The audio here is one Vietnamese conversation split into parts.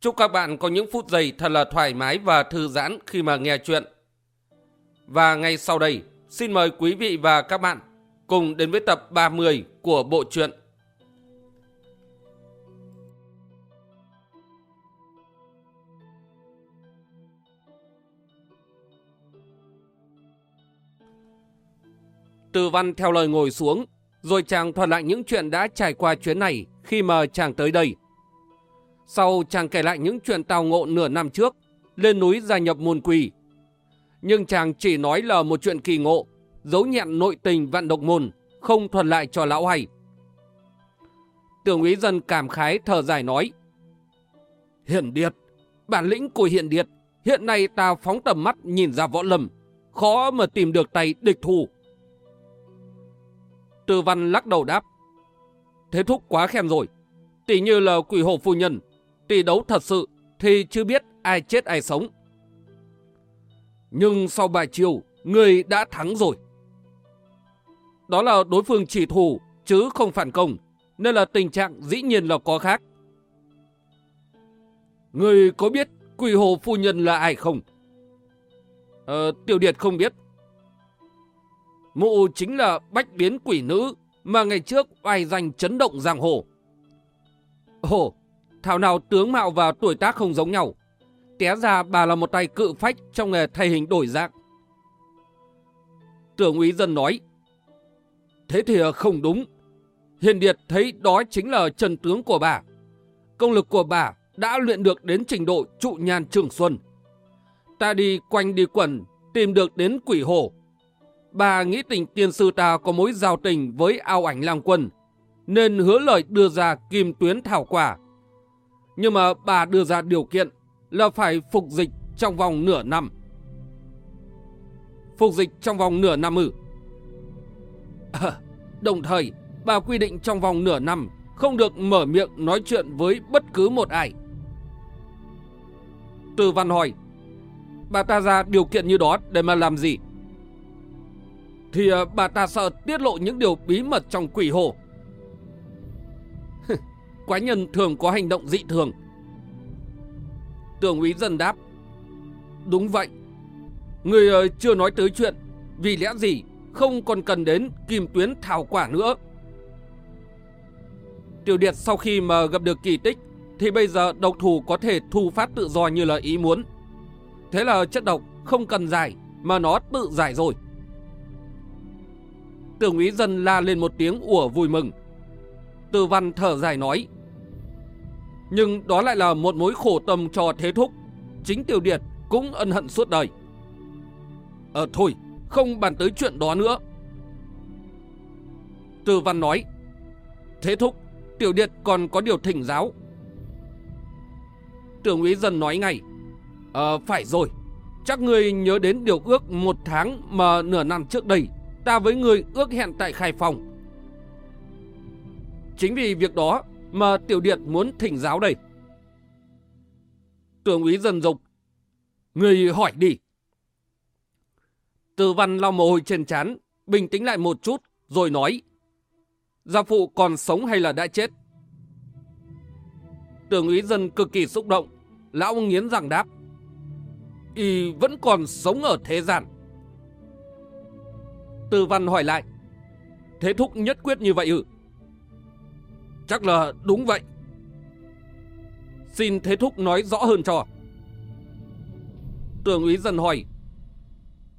Chúc các bạn có những phút giây thật là thoải mái và thư giãn khi mà nghe chuyện. Và ngay sau đây, xin mời quý vị và các bạn cùng đến với tập 30 của bộ truyện. Từ văn theo lời ngồi xuống, rồi chàng thuật lại những chuyện đã trải qua chuyến này khi mà chàng tới đây. Sau chàng kể lại những chuyện tào ngộ nửa năm trước, lên núi gia nhập môn quỷ Nhưng chàng chỉ nói là một chuyện kỳ ngộ, giấu nhẹn nội tình vạn độc môn, không thuật lại cho lão hay. Tưởng úy dân cảm khái thở dài nói. Hiển Điệt, bản lĩnh của Hiển Điệt, hiện nay ta phóng tầm mắt nhìn ra võ lâm, khó mà tìm được tay địch thủ. Tư văn lắc đầu đáp. Thế thúc quá khen rồi. Tỷ như là quỷ hồ phu nhân, tỷ đấu thật sự thì chưa biết ai chết ai sống. Nhưng sau bài chiều, người đã thắng rồi. Đó là đối phương chỉ thủ, chứ không phản công, nên là tình trạng dĩ nhiên là có khác. Người có biết quỷ hồ phu nhân là ai không? Ờ, tiểu điệt không biết. Mụ chính là bách biến quỷ nữ mà ngày trước oai danh chấn động giang hồ. Ồ, thảo nào tướng mạo và tuổi tác không giống nhau. Té ra bà là một tay cự phách trong nghề thay hình đổi dạng. Tưởng úy dân nói, Thế thì ờ, không đúng. Hiền Điệt thấy đó chính là trần tướng của bà. Công lực của bà đã luyện được đến trình độ trụ nhan trường xuân. Ta đi quanh đi quẩn, tìm được đến quỷ hồ. Bà nghĩ tình tiên sư ta có mối giao tình với ao ảnh lang quân, nên hứa lời đưa ra kim tuyến thảo quả. Nhưng mà bà đưa ra điều kiện là phải phục dịch trong vòng nửa năm. Phục dịch trong vòng nửa năm ư? À, đồng thời, bà quy định trong vòng nửa năm không được mở miệng nói chuyện với bất cứ một ai. Từ văn hỏi, bà ta ra điều kiện như đó để mà làm gì? Thì à, bà ta sợ tiết lộ những điều bí mật trong quỷ hồ. Quái nhân thường có hành động dị thường. Tưởng úy dần đáp. Đúng vậy. Người ờ, chưa nói tới chuyện. Vì lẽ gì không còn cần đến kim tuyến thảo quả nữa. Tiểu Điệt sau khi mà gặp được kỳ tích thì bây giờ độc thủ có thể thu phát tự do như là ý muốn. Thế là chất độc không cần giải mà nó tự giải rồi. Tưởng úy dân la lên một tiếng ủa vui mừng. Từ văn thở dài nói. Nhưng đó lại là một mối khổ tâm cho thế thúc. Chính tiểu điệt cũng ân hận suốt đời. Ờ thôi, không bàn tới chuyện đó nữa. Từ văn nói. Thế thúc, tiểu điệt còn có điều thỉnh giáo. Tưởng úy dân nói ngay. Ờ, phải rồi. Chắc người nhớ đến điều ước một tháng mà nửa năm trước đây ta với người ước hẹn tại Khai Phòng. Chính vì việc đó mà Tiểu điện muốn thỉnh giáo đây. Tưởng úy dần dục. Người hỏi đi. Từ văn lau mồ hôi trên chán bình tĩnh lại một chút, rồi nói. Gia phụ còn sống hay là đã chết? Tưởng úy dân cực kỳ xúc động, lão nghiến răng đáp. Y vẫn còn sống ở thế gian. từ văn hỏi lại. Thế thúc nhất quyết như vậy ư? Chắc là đúng vậy. Xin thế thúc nói rõ hơn cho. Tường úy dần hỏi.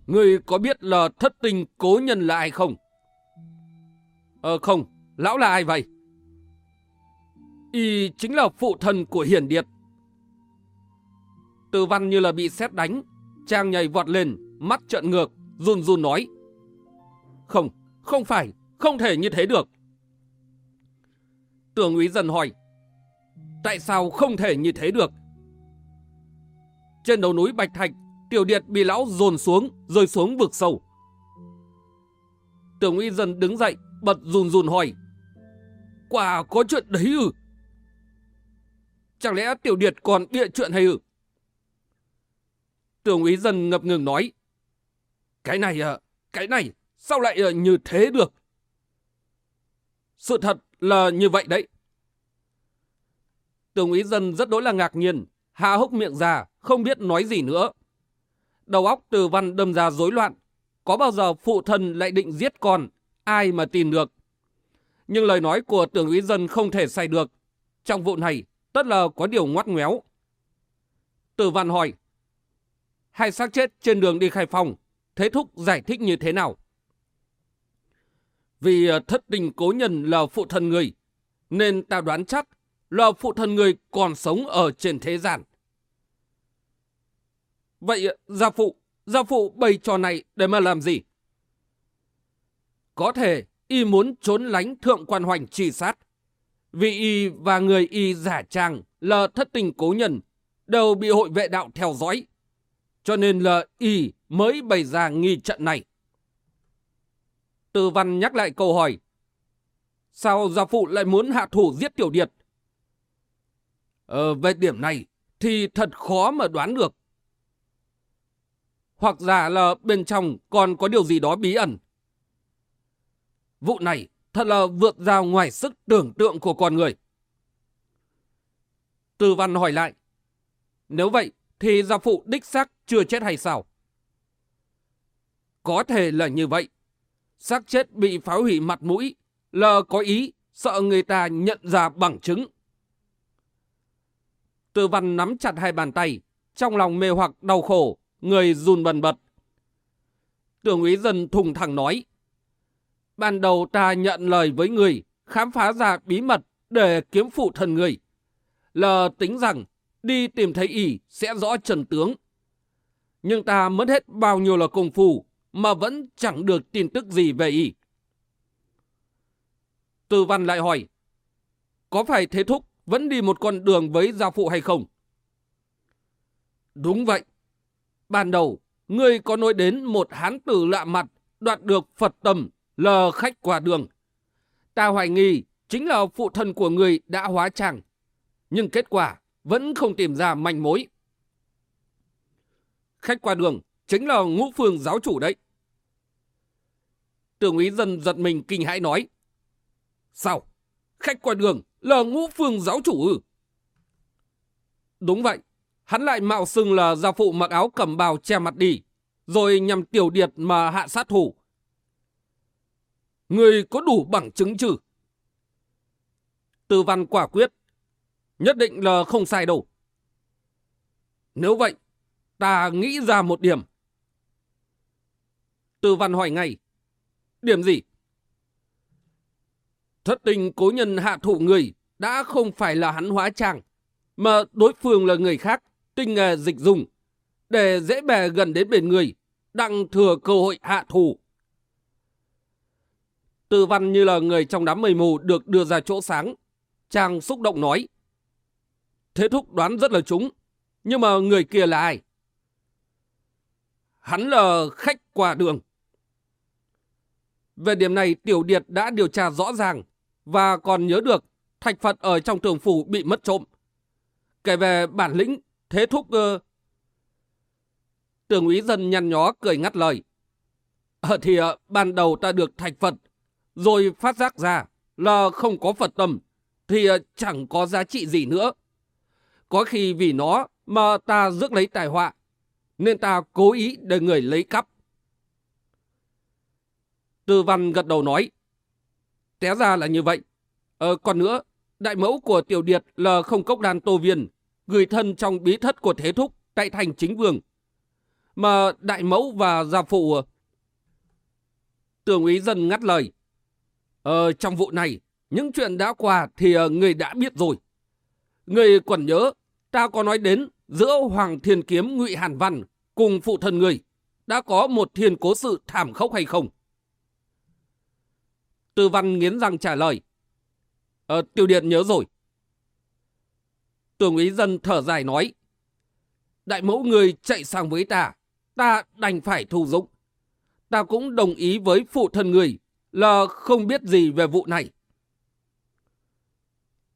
Người có biết là thất tình cố nhân là ai không? Ờ không, lão là ai vậy? Y chính là phụ thần của hiển điệt. Từ văn như là bị sét đánh, trang nhảy vọt lên, mắt trợn ngược, run run nói. Không, không phải, không thể như thế được. Tưởng úy dần hỏi, tại sao không thể như thế được? trên đầu núi Bạch Thạch, tiểu điệt bị lão dồn xuống, rơi xuống vực sâu. Tưởng uy dần đứng dậy, bật run run hỏi. Quả có chuyện đấy ư? Chẳng lẽ tiểu điệt còn bịa chuyện hay ư? Tưởng úy dần ngập ngừng nói. Cái này, à, cái này, sao lại à, như thế được? Sự thật là như vậy đấy. Tường úy dân rất đối là ngạc nhiên, hạ hốc miệng ra, không biết nói gì nữa. Đầu óc từ văn đâm ra rối loạn. Có bao giờ phụ thân lại định giết con, ai mà tin được. Nhưng lời nói của tường úy dân không thể sai được. Trong vụ này, tất là có điều ngoắt ngoéo. Từ văn hỏi, hai xác chết trên đường đi khai phòng, thế thúc giải thích như thế nào? Vì ờ, thất tình cố nhân là phụ thân người, nên ta đoán chắc là phụ thân người còn sống ở trên thế gian. Vậy ờ, gia phụ, gia phụ bày trò này để mà làm gì? Có thể y muốn trốn lánh thượng quan hoành truy sát. Vì y và người y giả trang là thất tình cố nhân đều bị hội vệ đạo theo dõi. Cho nên là y mới bày ra nghi trận này. Tư văn nhắc lại câu hỏi. Sao gia phụ lại muốn hạ thủ giết tiểu điệt? Ờ, về điểm này thì thật khó mà đoán được. Hoặc giả là bên trong còn có điều gì đó bí ẩn. Vụ này thật là vượt ra ngoài sức tưởng tượng của con người. Tư văn hỏi lại. Nếu vậy thì gia phụ đích xác chưa chết hay sao? Có thể là như vậy xác chết bị phá hủy mặt mũi lờ có ý sợ người ta nhận ra bằng chứng. Tư văn nắm chặt hai bàn tay, trong lòng mê hoặc đau khổ, người run bần bật. Tưởng úy dân thùng thẳng nói. Ban đầu ta nhận lời với người, khám phá ra bí mật để kiếm phụ thần người. Lờ tính rằng đi tìm thấy ỷ sẽ rõ trần tướng. Nhưng ta mất hết bao nhiêu là công phu mà vẫn chẳng được tin tức gì về y. Tư văn lại hỏi, có phải thế thúc vẫn đi một con đường với gia phụ hay không? Đúng vậy. Ban đầu, ngươi có nói đến một hán tử lạ mặt đoạt được Phật tầm lờ khách qua đường. Ta hoài nghi chính là phụ thân của người đã hóa trang. Nhưng kết quả vẫn không tìm ra manh mối. Khách qua đường chính là ngũ phương giáo chủ đấy. Tưởng úy dân giật mình kinh hãi nói. Sao? Khách qua đường là ngũ phương giáo chủ ư? Đúng vậy. Hắn lại mạo xưng là gia phụ mặc áo cầm bào che mặt đi, rồi nhằm tiểu điệt mà hạ sát thủ. Người có đủ bằng chứng chứ? Tư văn quả quyết. Nhất định là không sai đâu. Nếu vậy, ta nghĩ ra một điểm. Từ văn hỏi ngay. Điểm gì? Thất tình cố nhân hạ thủ người đã không phải là hắn hóa trang, mà đối phương là người khác, tinh nghề dịch dùng, để dễ bè gần đến bên người, đặng thừa cơ hội hạ thủ. Tư văn như là người trong đám mây mù được đưa ra chỗ sáng. Chàng xúc động nói. Thế thúc đoán rất là trúng. Nhưng mà người kia là ai? Hắn là khách qua đường. Về điểm này Tiểu Điệt đã điều tra rõ ràng và còn nhớ được thạch Phật ở trong tường phủ bị mất trộm. Kể về bản lĩnh, thế thúc... Uh... Tường úy dân nhăn nhó cười ngắt lời. Ờ thì uh, ban đầu ta được thạch Phật rồi phát giác ra là không có Phật tâm, thì uh, chẳng có giá trị gì nữa. Có khi vì nó mà ta rước lấy tài họa, nên ta cố ý để người lấy cắp. Tư văn gật đầu nói, té ra là như vậy. Ờ, còn nữa, đại mẫu của tiểu điệt là không cốc đàn tô viên, gửi thân trong bí thất của thế thúc tại thành chính vương. Mà đại mẫu và gia phụ... Tường úy dân ngắt lời. Ờ, trong vụ này, những chuyện đã qua thì ờ, người đã biết rồi. Người còn nhớ, ta có nói đến giữa Hoàng Thiên Kiếm Ngụy Hàn Văn cùng phụ thân người đã có một thiên cố sự thảm khốc hay không? Tư Văn nghiến răng trả lời. Ờ, Tiêu Điện nhớ rồi. Tường úy dân thở dài nói. đại mẫu người chạy sang với ta, ta đành phải thù dụng. Ta cũng đồng ý với phụ thân người là không biết gì về vụ này.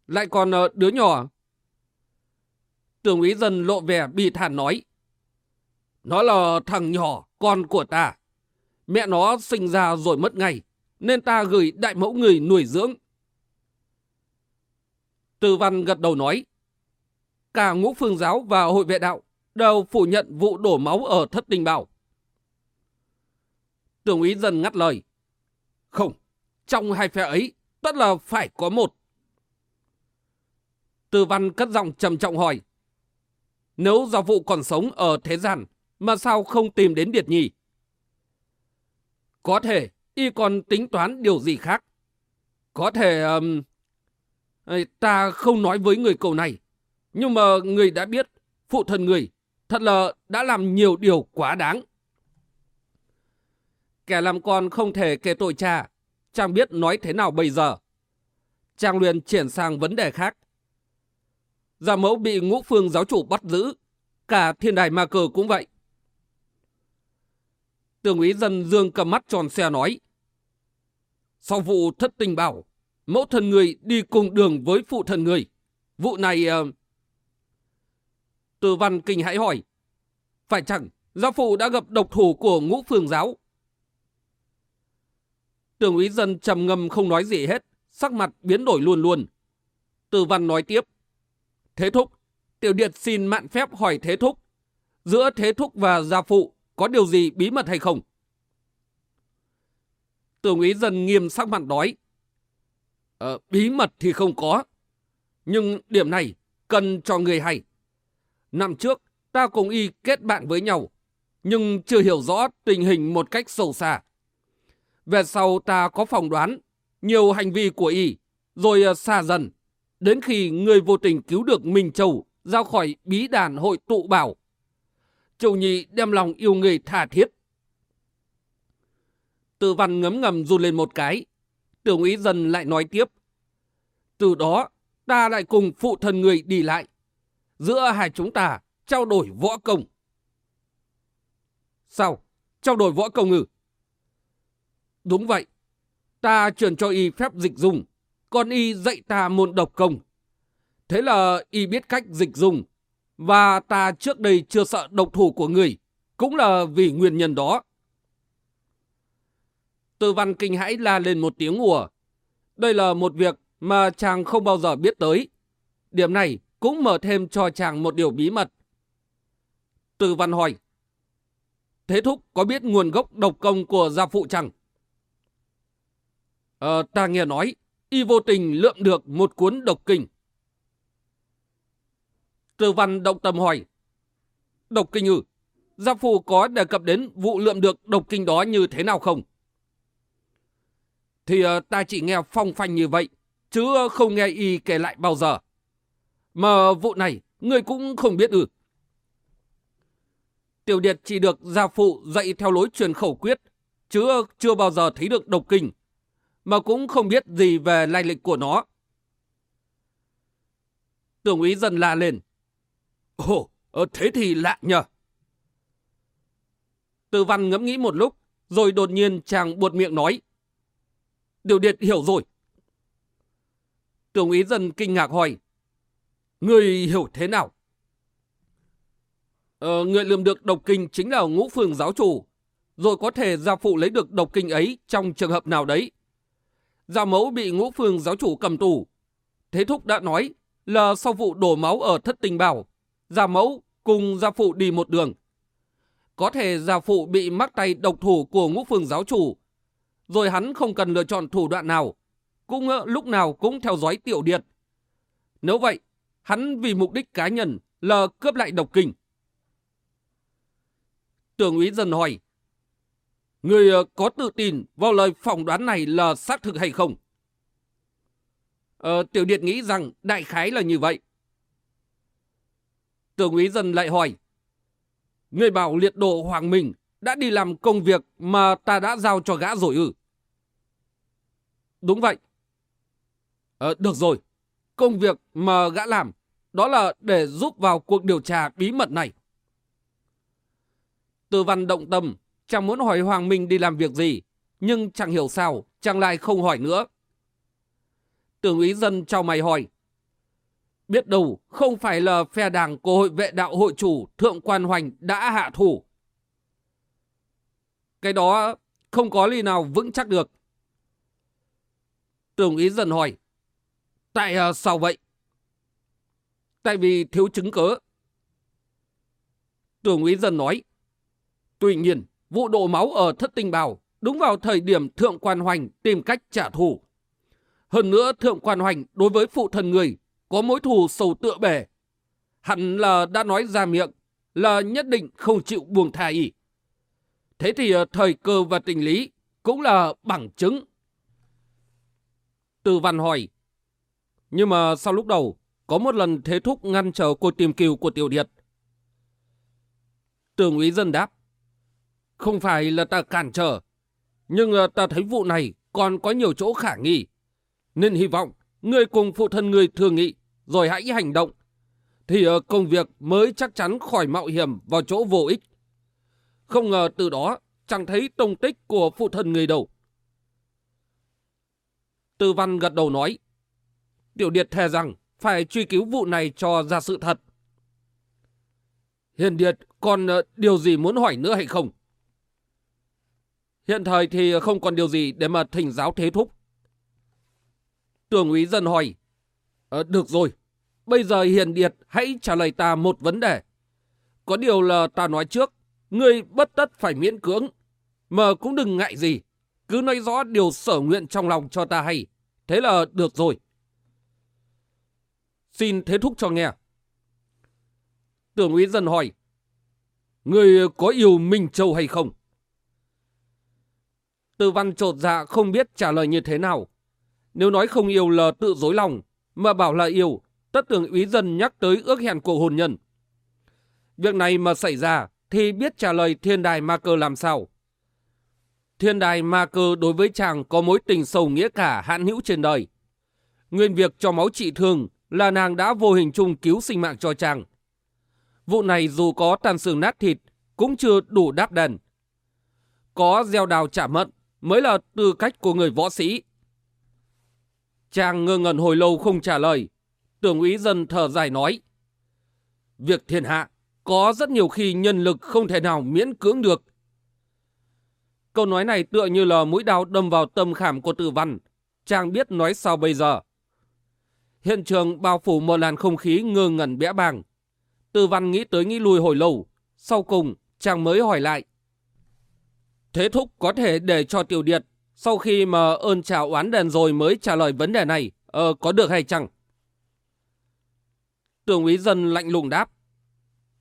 Lại còn ờ, đứa nhỏ. Tưởng úy dân lộ vẻ bi thản nói. Nó là thằng nhỏ, con của ta. Mẹ nó sinh ra rồi mất ngay, nên ta gửi đại mẫu người nuôi dưỡng. Từ văn gật đầu nói. Cả ngũ phương giáo và hội vệ đạo đều phủ nhận vụ đổ máu ở thất tình bảo. Tưởng úy dân ngắt lời. Không, trong hai phe ấy, tất là phải có một. Từ văn cất giọng trầm trọng hỏi. Nếu giáo vụ còn sống ở thế gian, mà sao không tìm đến Điệt Nhi? Có thể, y còn tính toán điều gì khác. Có thể... Um, ta không nói với người cầu này, nhưng mà người đã biết, phụ thân người, thật là đã làm nhiều điều quá đáng. Kẻ làm con không thể kể tội cha, chàng biết nói thế nào bây giờ. Trang liền chuyển sang vấn đề khác. Giả mẫu bị ngũ phương giáo chủ bắt giữ, cả thiên đài ma cờ cũng vậy. Tường úy dân dương cầm mắt tròn xe nói. Sau vụ thất tình bảo, mẫu thần người đi cùng đường với phụ thần người. Vụ này... Uh... Từ văn kinh hãy hỏi. Phải chẳng, gia phụ đã gặp độc thủ của ngũ phương giáo. Tường úy dân trầm ngâm không nói gì hết, sắc mặt biến đổi luôn luôn. Từ văn nói tiếp. Thế thúc, tiểu điệt xin mạn phép hỏi thế thúc. Giữa thế thúc và gia phụ có điều gì bí mật hay không? Tưởng úy dần nghiêm sắc mặt nói. Ờ, bí mật thì không có. Nhưng điểm này cần cho người hay. Năm trước, ta cùng y kết bạn với nhau, nhưng chưa hiểu rõ tình hình một cách sâu xa. Về sau ta có phỏng đoán nhiều hành vi của y, rồi ờ, xa dần, đến khi người vô tình cứu được Minh Châu ra khỏi bí đàn hội tụ bảo. Châu Nhi đem lòng yêu người tha thiết. Từ văn ngấm ngầm run lên một cái, tưởng úy dần lại nói tiếp. Từ đó, ta lại cùng phụ thân người đi lại. Giữa hai chúng ta trao đổi võ công. Sao? Trao đổi võ công ư? Đúng vậy. Ta truyền cho y phép dịch dùng, còn y dạy ta môn độc công. Thế là y biết cách dịch dùng, và ta trước đây chưa sợ độc thủ của người, cũng là vì nguyên nhân đó. Tư văn kinh hãi la lên một tiếng ủa. Đây là một việc mà chàng không bao giờ biết tới. Điểm này cũng mở thêm cho chàng một điều bí mật. Tư văn hỏi. Thế thúc có biết nguồn gốc độc công của gia phụ chẳng Ờ, ta nghe nói, y vô tình lượm được một cuốn độc kinh. Tư văn động tâm hỏi. Độc kinh ư? Gia phụ có đề cập đến vụ lượm được độc kinh đó như thế nào không? Thì uh, ta chỉ nghe phong phanh như vậy, chứ không nghe y kể lại bao giờ. Mà vụ này, người cũng không biết ư. Tiểu Điệt chỉ được gia phụ dạy theo lối truyền khẩu quyết, chứ chưa bao giờ thấy được độc kinh mà cũng không biết gì về lai lịch của nó. Tưởng úy dần la lên. Ồ, ờ, thế thì lạ nhờ. Từ văn ngẫm nghĩ một lúc, rồi đột nhiên chàng buột miệng nói. Điều điện hiểu rồi. Tưởng úy dần kinh ngạc hỏi. Người hiểu thế nào? Ờ, người lượm được độc kinh chính là ngũ phường giáo chủ, rồi có thể gia phụ lấy được độc kinh ấy trong trường hợp nào đấy Gia mẫu bị ngũ phường giáo chủ cầm tù. Thế thúc đã nói là sau vụ đổ máu ở thất tình bảo, gia mẫu cùng gia phụ đi một đường. Có thể gia phụ bị mắc tay độc thủ của ngũ phương giáo chủ, rồi hắn không cần lựa chọn thủ đoạn nào, cũng ờ, lúc nào cũng theo dõi tiểu điệt. Nếu vậy, hắn vì mục đích cá nhân là cướp lại độc kinh. Tưởng úy dần hỏi, Người ờ, có tự tin vào lời phỏng đoán này là xác thực hay không? Ờ, tiểu điệt nghĩ rằng đại khái là như vậy. Tưởng úy dân lại hỏi. Người bảo liệt độ Hoàng Minh đã đi làm công việc mà ta đã giao cho gã rồi ư? Đúng vậy. Ờ, được rồi. Công việc mà gã làm đó là để giúp vào cuộc điều tra bí mật này. Từ văn động tâm, chàng muốn hỏi Hoàng Minh đi làm việc gì, nhưng chẳng hiểu sao, chàng lại không hỏi nữa. Tưởng úy dân cho mày hỏi. Biết đâu không phải là phe đảng của hội vệ đạo hội chủ Thượng Quan Hoành đã hạ thủ. Cái đó không có lý nào vững chắc được. Tưởng ý dần hỏi. Tại à, sao vậy? Tại vì thiếu chứng cớ. Tưởng ý dần nói. Tuy nhiên, vụ đổ máu ở thất tinh bào đúng vào thời điểm Thượng Quan Hoành tìm cách trả thù. Hơn nữa Thượng Quan Hoành đối với phụ thần người có mối thù sầu tựa bể. Hẳn là đã nói ra miệng là nhất định không chịu buông tha ý. Thế thì ờ, thời cơ và tình lý cũng là bằng chứng. Từ văn hỏi. Nhưng mà sau lúc đầu, có một lần thế thúc ngăn trở cô tìm kiều của tiểu điệt. Tường úy dân đáp. Không phải là ta cản trở, nhưng ờ, ta thấy vụ này còn có nhiều chỗ khả nghi. Nên hy vọng người cùng phụ thân người thường nghị, rồi hãy hành động. Thì ở công việc mới chắc chắn khỏi mạo hiểm vào chỗ vô ích. Không ngờ từ đó chẳng thấy tung tích của phụ thân người đâu. Tư văn gật đầu nói. Tiểu Điệt thề rằng phải truy cứu vụ này cho ra sự thật. Hiền Điệt còn ờ, điều gì muốn hỏi nữa hay không? Hiện thời thì không còn điều gì để mà thỉnh giáo thế thúc. Tường úy dân hỏi. Ờ, được rồi, bây giờ Hiền Điệt hãy trả lời ta một vấn đề. Có điều là ta nói trước, ngươi bất tất phải miễn cưỡng, mà cũng đừng ngại gì. Cứ nói rõ điều sở nguyện trong lòng cho ta hay. Thế là được rồi. Xin thế thúc cho nghe. Tưởng úy dân hỏi. Người có yêu Minh Châu hay không? Tư văn trột dạ không biết trả lời như thế nào. Nếu nói không yêu là tự dối lòng, mà bảo là yêu, tất tưởng úy dân nhắc tới ước hẹn của hồn nhân. Việc này mà xảy ra thì biết trả lời thiên đài ma cơ làm sao. Thiên đài ma cơ đối với chàng có mối tình sâu nghĩa cả hạn hữu trên đời. Nguyên việc cho máu trị thương là nàng đã vô hình chung cứu sinh mạng cho chàng. Vụ này dù có tàn xương nát thịt cũng chưa đủ đáp đền. Có gieo đào trả mận mới là tư cách của người võ sĩ. Chàng ngơ ngẩn hồi lâu không trả lời. Tưởng úy dân thở dài nói. Việc thiên hạ có rất nhiều khi nhân lực không thể nào miễn cưỡng được. Câu nói này tựa như là mũi đao đâm vào tâm khảm của tử văn. Chàng biết nói sao bây giờ. Hiện trường bao phủ một làn không khí ngơ ngẩn bẽ bàng. Tử văn nghĩ tới nghĩ lui hồi lâu. Sau cùng, chàng mới hỏi lại. Thế thúc có thể để cho tiểu điệt sau khi mà ơn trả oán đền rồi mới trả lời vấn đề này, ờ, có được hay chăng? Tường úy dân lạnh lùng đáp.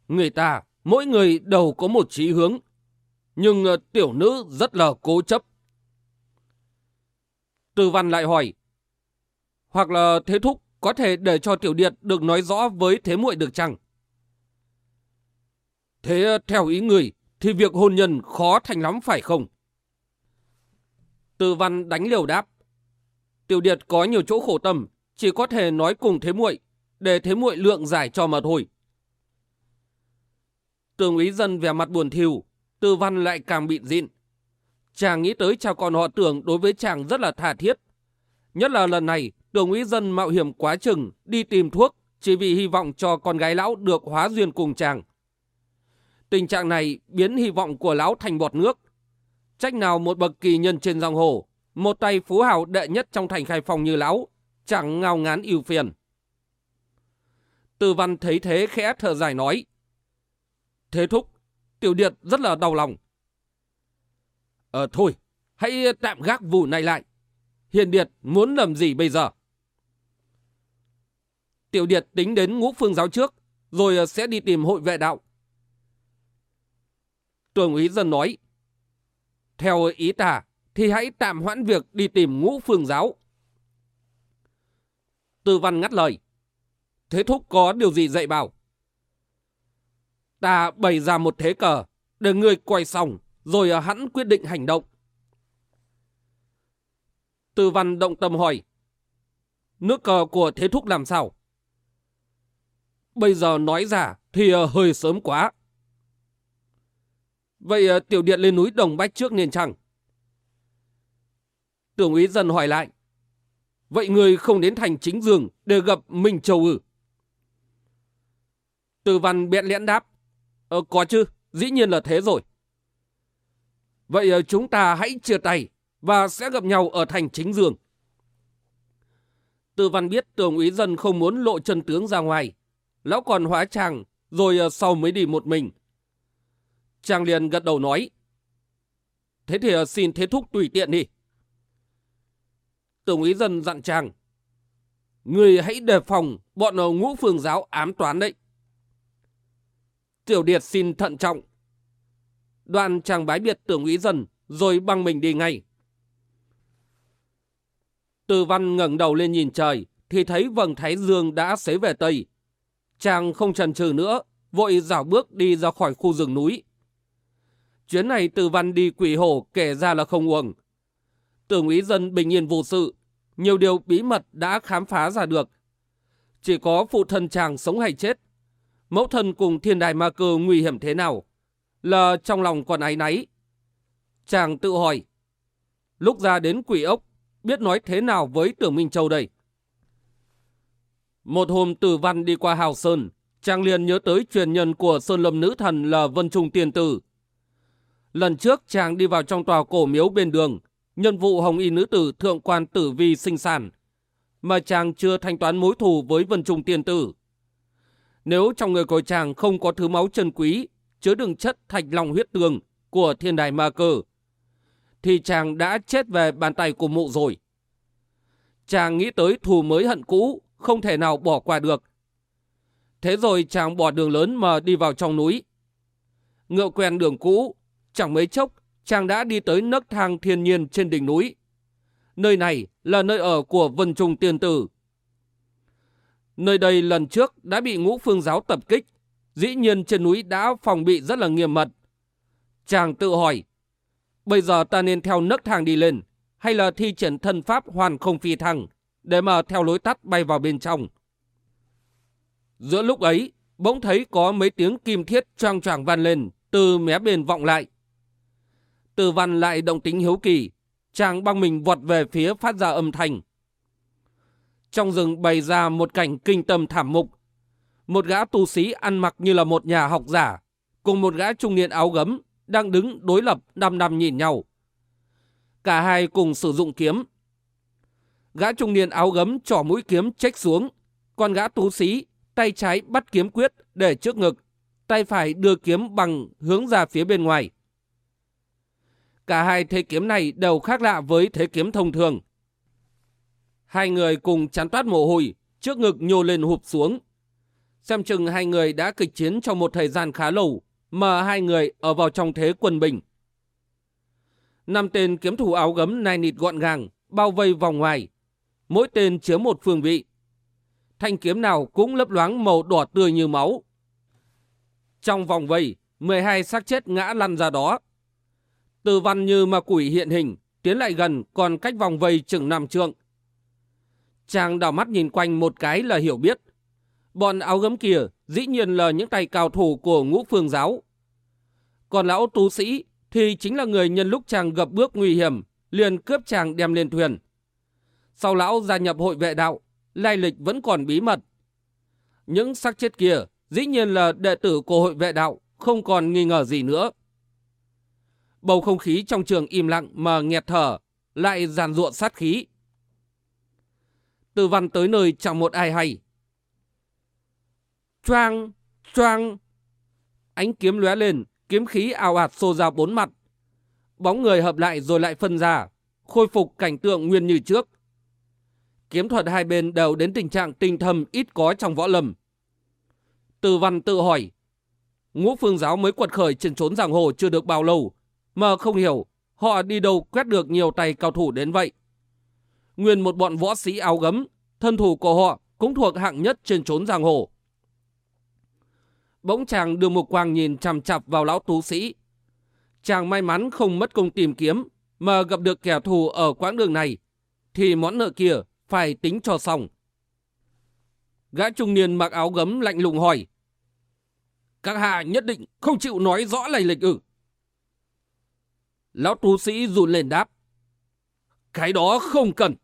Người ta, mỗi người đều có một chí hướng, nhưng uh, tiểu nữ rất là cố chấp. tư văn lại hỏi, hoặc là thế thúc có thể để cho tiểu điệt được nói rõ với thế muội được chăng? Thế ờ, theo ý người thì việc hôn nhân khó thành lắm phải không? Từ văn đánh liều đáp. Tiểu điệt có nhiều chỗ khổ tâm, chỉ có thể nói cùng thế muội để thế muội lượng giải cho mà thôi. Tường úy dân vẻ mặt buồn thiu, Tư văn lại càng bị dịn. Chàng nghĩ tới cha con họ tưởng đối với chàng rất là tha thiết. Nhất là lần này, tường úy dân mạo hiểm quá chừng đi tìm thuốc chỉ vì hy vọng cho con gái lão được hóa duyên cùng chàng. Tình trạng này biến hy vọng của lão thành bọt nước. Trách nào một bậc kỳ nhân trên dòng hồ, một tay phú hào đệ nhất trong thành khai phòng như lão, chẳng ngao ngán yêu phiền. Tư văn thấy thế khẽ thở dài nói. Thế thúc, Tiểu Điệt rất là đau lòng. Ờ thôi, hãy tạm gác vụ này lại. Hiền Điệt muốn làm gì bây giờ? Tiểu Điệt tính đến ngũ phương giáo trước, rồi sẽ đi tìm hội vệ đạo. Tường úy dân nói, theo ý ta, thì hãy tạm hoãn việc đi tìm ngũ phương giáo. Tư văn ngắt lời. Thế thúc có điều gì dạy bảo? Ta bày ra một thế cờ, để người quay xong, rồi hắn quyết định hành động. Tư văn động tâm hỏi. Nước cờ của thế thúc làm sao? Bây giờ nói ra thì hơi sớm quá. Vậy ờ, tiểu điện lên núi Đồng Bách trước nên chăng? Tưởng úy dần hỏi lại. Vậy người không đến thành chính dương để gặp Minh Châu ư? Từ văn biện lẽn đáp. Ờ, có chứ, dĩ nhiên là thế rồi. Vậy ờ, chúng ta hãy chia tay và sẽ gặp nhau ở thành chính dương. Từ văn biết tưởng úy dân không muốn lộ chân tướng ra ngoài. Lão còn hóa trang, rồi ờ, sau mới đi một mình. Chàng liền gật đầu nói. Thế thì ờ, xin thế thúc tùy tiện đi. Tổng ý dân dặn chàng. Người hãy đề phòng bọn ờ, ngũ phương giáo ám toán đấy. Tiểu Điệt xin thận trọng. Đoạn chàng bái biệt tưởng ý dần rồi băng mình đi ngay. Từ văn ngẩng đầu lên nhìn trời, thì thấy vầng thái dương đã xế về Tây. Chàng không chần chừ nữa, vội dảo bước đi ra khỏi khu rừng núi. Chuyến này từ văn đi quỷ hổ kể ra là không uổng. Tưởng úy dân bình yên vô sự, nhiều điều bí mật đã khám phá ra được. Chỉ có phụ thân chàng sống hay chết mẫu thân cùng thiên đài ma cơ nguy hiểm thế nào, là trong lòng còn áy náy. Chàng tự hỏi, lúc ra đến quỷ ốc, biết nói thế nào với tưởng Minh Châu đây? Một hôm tử văn đi qua Hào Sơn, chàng liền nhớ tới truyền nhân của Sơn Lâm Nữ Thần là Vân Trung Tiên Tử. Lần trước chàng đi vào trong tòa cổ miếu bên đường, nhân vụ Hồng Y Nữ Tử Thượng quan Tử Vi sinh sản, mà chàng chưa thanh toán mối thù với Vân Trung Tiên Tử. Nếu trong người của chàng không có thứ máu chân quý, chứa đựng chất thạch long huyết tương của thiên đài ma cơ, thì chàng đã chết về bàn tay của mụ rồi. Chàng nghĩ tới thù mới hận cũ, không thể nào bỏ qua được. Thế rồi chàng bỏ đường lớn mà đi vào trong núi. Ngựa quen đường cũ, chẳng mấy chốc chàng đã đi tới nấc thang thiên nhiên trên đỉnh núi. Nơi này là nơi ở của Vân Trung Tiên Tử, Nơi đây lần trước đã bị ngũ phương giáo tập kích, dĩ nhiên trên núi đã phòng bị rất là nghiêm mật. Chàng tự hỏi, bây giờ ta nên theo nấc thang đi lên, hay là thi triển thân pháp hoàn không phi thăng, để mà theo lối tắt bay vào bên trong. Giữa lúc ấy, bỗng thấy có mấy tiếng kim thiết choang choàng vang lên, từ mé bên vọng lại. Từ văn lại động tính hiếu kỳ, chàng băng mình vọt về phía phát ra âm thanh trong rừng bày ra một cảnh kinh tâm thảm mục. Một gã tu sĩ ăn mặc như là một nhà học giả, cùng một gã trung niên áo gấm đang đứng đối lập đăm đăm nhìn nhau. Cả hai cùng sử dụng kiếm. Gã trung niên áo gấm trỏ mũi kiếm chếch xuống, còn gã tu sĩ tay trái bắt kiếm quyết để trước ngực, tay phải đưa kiếm bằng hướng ra phía bên ngoài. Cả hai thế kiếm này đều khác lạ với thế kiếm thông thường. Hai người cùng chán toát mồ hôi, trước ngực nhô lên hụp xuống. Xem chừng hai người đã kịch chiến trong một thời gian khá lâu, mà hai người ở vào trong thế quân bình. Năm tên kiếm thủ áo gấm nai nịt gọn gàng, bao vây vòng ngoài. Mỗi tên chiếm một phương vị. Thanh kiếm nào cũng lấp loáng màu đỏ tươi như máu. Trong vòng vây, 12 xác chết ngã lăn ra đó. Từ văn như ma quỷ hiện hình, tiến lại gần còn cách vòng vây chừng năm trượng. Chàng đảo mắt nhìn quanh một cái là hiểu biết. Bọn áo gấm kia dĩ nhiên là những tay cao thủ của ngũ phương giáo. Còn lão tú sĩ thì chính là người nhân lúc chàng gặp bước nguy hiểm, liền cướp chàng đem lên thuyền. Sau lão gia nhập hội vệ đạo, lai lịch vẫn còn bí mật. Những xác chết kia dĩ nhiên là đệ tử của hội vệ đạo, không còn nghi ngờ gì nữa. Bầu không khí trong trường im lặng mà nghẹt thở, lại giàn ruộng sát khí. Từ văn tới nơi chẳng một ai hay. Choang, choang. Ánh kiếm lóe lên, kiếm khí ảo ạt xô ra bốn mặt. Bóng người hợp lại rồi lại phân ra, khôi phục cảnh tượng nguyên như trước. Kiếm thuật hai bên đều đến tình trạng tinh thầm ít có trong võ lâm. Từ văn tự hỏi, ngũ phương giáo mới quật khởi trên trốn giang hồ chưa được bao lâu, mà không hiểu họ đi đâu quét được nhiều tay cao thủ đến vậy nguyên một bọn võ sĩ áo gấm, thân thủ của họ cũng thuộc hạng nhất trên trốn giang hồ. Bỗng chàng đưa một quang nhìn chằm chặp vào lão tú sĩ. Chàng may mắn không mất công tìm kiếm, mà gặp được kẻ thù ở quãng đường này, thì món nợ kia phải tính cho xong. Gã trung niên mặc áo gấm lạnh lùng hỏi. Các hạ nhất định không chịu nói rõ lầy lịch ư. Lão tu sĩ run lên đáp. Cái đó không cần.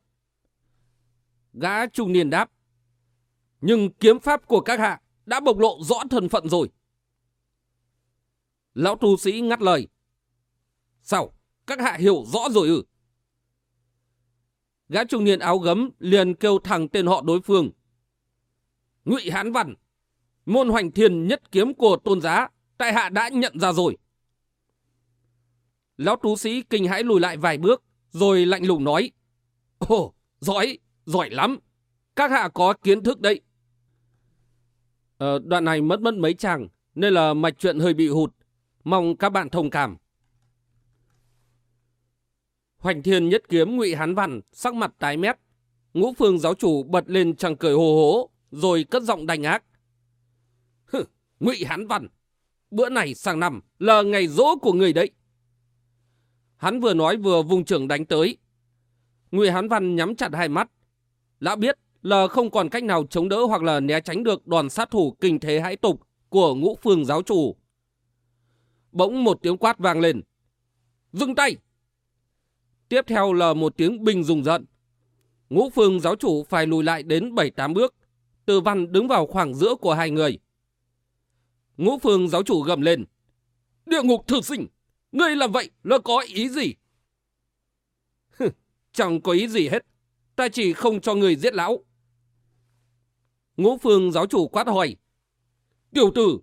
Gã trung niên đáp. Nhưng kiếm pháp của các hạ đã bộc lộ rõ thân phận rồi. Lão tu sĩ ngắt lời. Sao? Các hạ hiểu rõ rồi ư? Gã trung niên áo gấm liền kêu thẳng tên họ đối phương. Ngụy Hán Văn, môn hoành thiền nhất kiếm của tôn giá, tại hạ đã nhận ra rồi. Lão tú sĩ kinh hãi lùi lại vài bước, rồi lạnh lùng nói. Ồ, giỏi, giỏi lắm. Các hạ có kiến thức đấy. Ờ, đoạn này mất mất mấy chàng, nên là mạch chuyện hơi bị hụt. Mong các bạn thông cảm. Hoành thiên nhất kiếm ngụy hán văn, sắc mặt tái mét. Ngũ phương giáo chủ bật lên chẳng cười hồ hố, rồi cất giọng đành ác. Hừ, ngụy hán văn, bữa này sang năm là ngày rỗ của người đấy. Hắn vừa nói vừa vùng trưởng đánh tới. Ngụy hán văn nhắm chặt hai mắt. Lão biết là không còn cách nào chống đỡ hoặc là né tránh được đòn sát thủ kinh thế hãi tục của ngũ phương giáo chủ. Bỗng một tiếng quát vang lên. Dừng tay! Tiếp theo là một tiếng bình rùng giận. Ngũ phương giáo chủ phải lùi lại đến 7-8 bước. Từ văn đứng vào khoảng giữa của hai người. Ngũ phương giáo chủ gầm lên. Địa ngục thử sinh! Ngươi làm vậy là có ý gì? Chẳng có ý gì hết. Ta chỉ không cho người giết lão. Ngũ phương giáo chủ quát hỏi. Tiểu tử,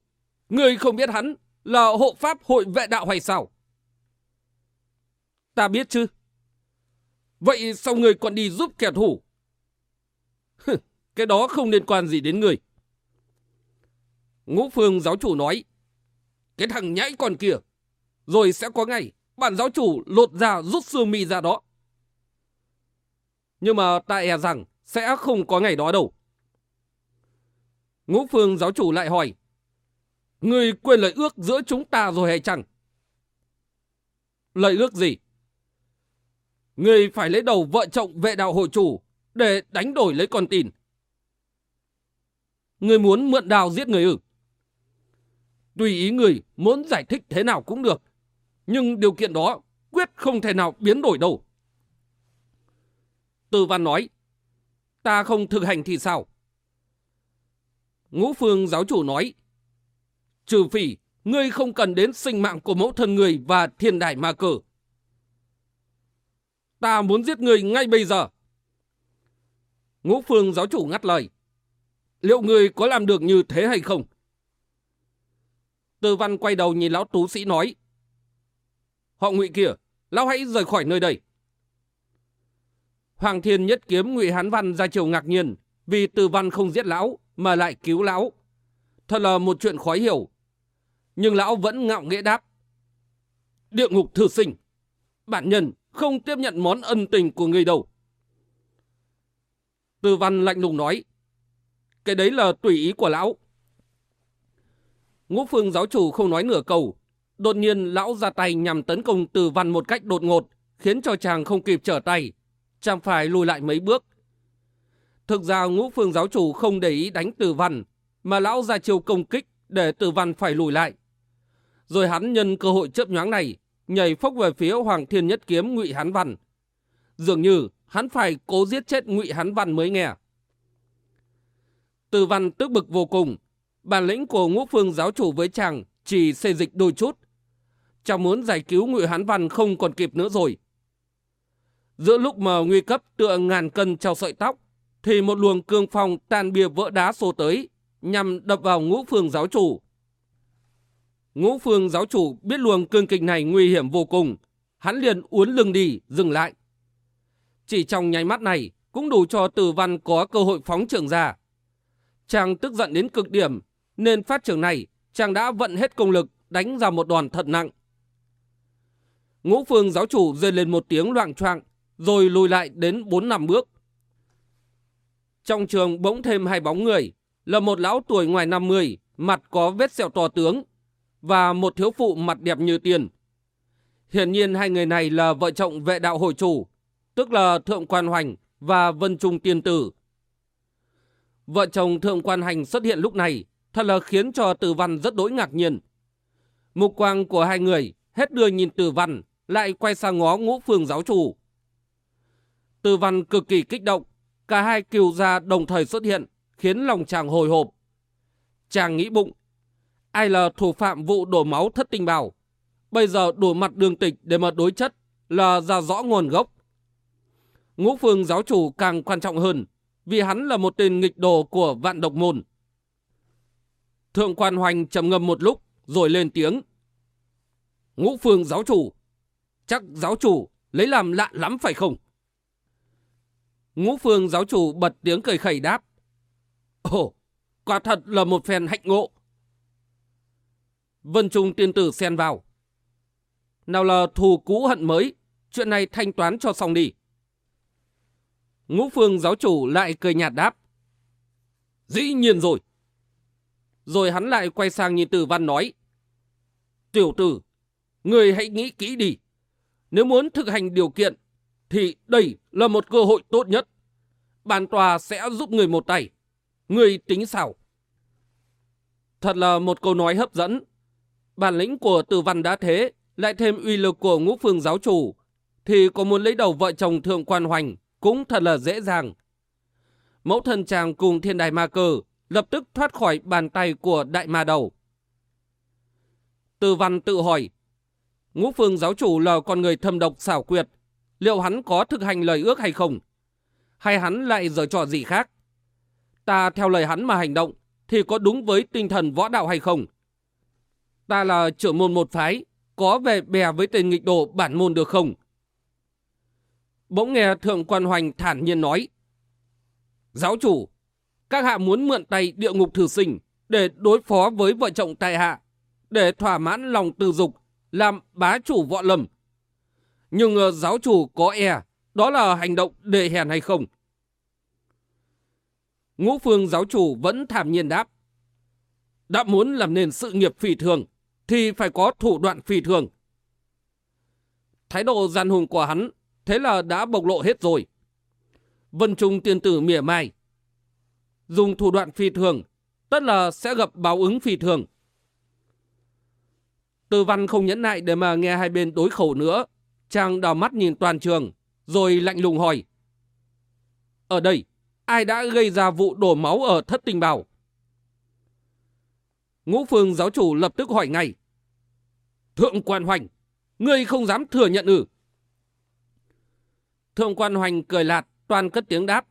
ngươi không biết hắn là hộ pháp hội vệ đạo hay sao? Ta biết chứ. Vậy sao người còn đi giúp kẻ hừ, Cái đó không liên quan gì đến người. Ngũ phương giáo chủ nói. Cái thằng nhãi con kia. Rồi sẽ có ngày bản giáo chủ lột ra rút xương mi ra đó. Nhưng mà ta e rằng sẽ không có ngày đó đâu. Ngũ phương giáo chủ lại hỏi. Người quên lời ước giữa chúng ta rồi hay chẳng? Lời ước gì? Người phải lấy đầu vợ chồng vệ đạo hội chủ để đánh đổi lấy con tin. Người muốn mượn đào giết người ư? Tùy ý người, muốn giải thích thế nào cũng được. Nhưng điều kiện đó quyết không thể nào biến đổi đâu. Tư văn nói, ta không thực hành thì sao? Ngũ phương giáo chủ nói, trừ phỉ ngươi không cần đến sinh mạng của mẫu thân người và thiên đại ma cờ. Ta muốn giết người ngay bây giờ. Ngũ phương giáo chủ ngắt lời. Liệu người có làm được như thế hay không? Tư văn quay đầu nhìn lão tú sĩ nói. Họ ngụy kia, lão hãy rời khỏi nơi đây. Hoàng thiên nhất kiếm ngụy hán văn ra chiều ngạc nhiên vì Từ văn không giết lão mà lại cứu lão. Thật là một chuyện khó hiểu. Nhưng lão vẫn ngạo nghễ đáp. Địa ngục thử sinh. Bản nhân không tiếp nhận món ân tình của người đâu. Từ văn lạnh lùng nói. Cái đấy là tùy ý của lão. Ngũ phương giáo chủ không nói nửa câu. Đột nhiên lão ra tay nhằm tấn công từ văn một cách đột ngột, khiến cho chàng không kịp trở tay. Chàng phải lùi lại mấy bước. Thực ra ngũ phương giáo chủ không để ý đánh từ văn, mà lão ra chiêu công kích để từ văn phải lùi lại. Rồi hắn nhân cơ hội chớp nhoáng này, nhảy phốc về phía Hoàng Thiên Nhất Kiếm Ngụy Hán Văn. Dường như hắn phải cố giết chết Ngụy Hán Văn mới nghe. Từ văn tức bực vô cùng, bản lĩnh của ngũ phương giáo chủ với chàng chỉ xây dịch đôi chút. Chàng muốn giải cứu Ngụy Hán Văn không còn kịp nữa rồi. Giữa lúc mà nguy cấp tựa ngàn cân trao sợi tóc, thì một luồng cương phong tan bia vỡ đá xô tới, nhằm đập vào ngũ phương giáo chủ. Ngũ phương giáo chủ biết luồng cương kình này nguy hiểm vô cùng, hắn liền uốn lưng đi, dừng lại. Chỉ trong nháy mắt này, cũng đủ cho tử văn có cơ hội phóng trường ra. Chàng tức giận đến cực điểm, nên phát trường này, chàng đã vận hết công lực, đánh ra một đòn thật nặng. Ngũ phương giáo chủ rơi lên một tiếng loạn choạng, rồi lùi lại đến 4 năm bước. Trong trường bỗng thêm hai bóng người, là một lão tuổi ngoài 50, mặt có vết sẹo to tướng, và một thiếu phụ mặt đẹp như tiền. Hiển nhiên hai người này là vợ chồng vệ đạo hội chủ, tức là Thượng Quan Hoành và Vân Trung Tiên Tử. Vợ chồng Thượng Quan Hành xuất hiện lúc này thật là khiến cho Tử Văn rất đối ngạc nhiên. Mục quang của hai người hết đưa nhìn Tử Văn, lại quay sang ngó ngũ phương giáo chủ. Tư văn cực kỳ kích động, cả hai kiều gia đồng thời xuất hiện, khiến lòng chàng hồi hộp. Chàng nghĩ bụng, ai là thủ phạm vụ đổ máu thất tình bảo, bây giờ đổ mặt đường tịch để mà đối chất là ra rõ nguồn gốc. Ngũ phương giáo chủ càng quan trọng hơn, vì hắn là một tên nghịch đồ của vạn độc môn. Thượng quan hoành trầm ngâm một lúc, rồi lên tiếng. Ngũ phương giáo chủ, chắc giáo chủ lấy làm lạ lắm phải không? Ngũ phương giáo chủ bật tiếng cười khẩy đáp. Ồ, quả thật là một phen hạnh ngộ. Vân Trung tiên tử xen vào. Nào là thù cũ hận mới, chuyện này thanh toán cho xong đi. Ngũ phương giáo chủ lại cười nhạt đáp. Dĩ nhiên rồi. Rồi hắn lại quay sang nhìn tử văn nói. Tiểu tử, người hãy nghĩ kỹ đi. Nếu muốn thực hành điều kiện, thì đây là một cơ hội tốt nhất. Bản tòa sẽ giúp người một tay. Người tính sao? Thật là một câu nói hấp dẫn. Bản lĩnh của tử văn đã thế, lại thêm uy lực của ngũ phương giáo chủ, thì có muốn lấy đầu vợ chồng thượng quan hoành cũng thật là dễ dàng. Mẫu thân chàng cùng thiên đài ma cơ lập tức thoát khỏi bàn tay của đại ma đầu. Từ văn tự hỏi, ngũ phương giáo chủ là con người thâm độc xảo quyệt, liệu hắn có thực hành lời ước hay không? Hay hắn lại giở trò gì khác? Ta theo lời hắn mà hành động, thì có đúng với tinh thần võ đạo hay không? Ta là trưởng môn một phái, có về bè với tên nghịch đồ bản môn được không? Bỗng nghe Thượng quan Hoành thản nhiên nói. Giáo chủ, các hạ muốn mượn tay địa ngục thử sinh để đối phó với vợ chồng tại hạ, để thỏa mãn lòng tư dục, làm bá chủ võ lâm. Nhưng ờ, giáo chủ có e, đó là hành động đề hèn hay không? Ngũ phương giáo chủ vẫn thảm nhiên đáp. Đã muốn làm nên sự nghiệp phỉ thường, thì phải có thủ đoạn phỉ thường. Thái độ gian hùng của hắn thế là đã bộc lộ hết rồi. Vân Trung tiên tử mỉa mai. Dùng thủ đoạn phi thường, tất là sẽ gặp báo ứng phi thường. Tư văn không nhẫn nại để mà nghe hai bên đối khẩu nữa. Chàng đào mắt nhìn toàn trường, rồi lạnh lùng hỏi. Ở đây, ai đã gây ra vụ đổ máu ở thất tình bảo? Ngũ phương giáo chủ lập tức hỏi ngay. Thượng quan hoành, ngươi không dám thừa nhận ư? Thượng quan hoành cười lạt, toàn cất tiếng đáp.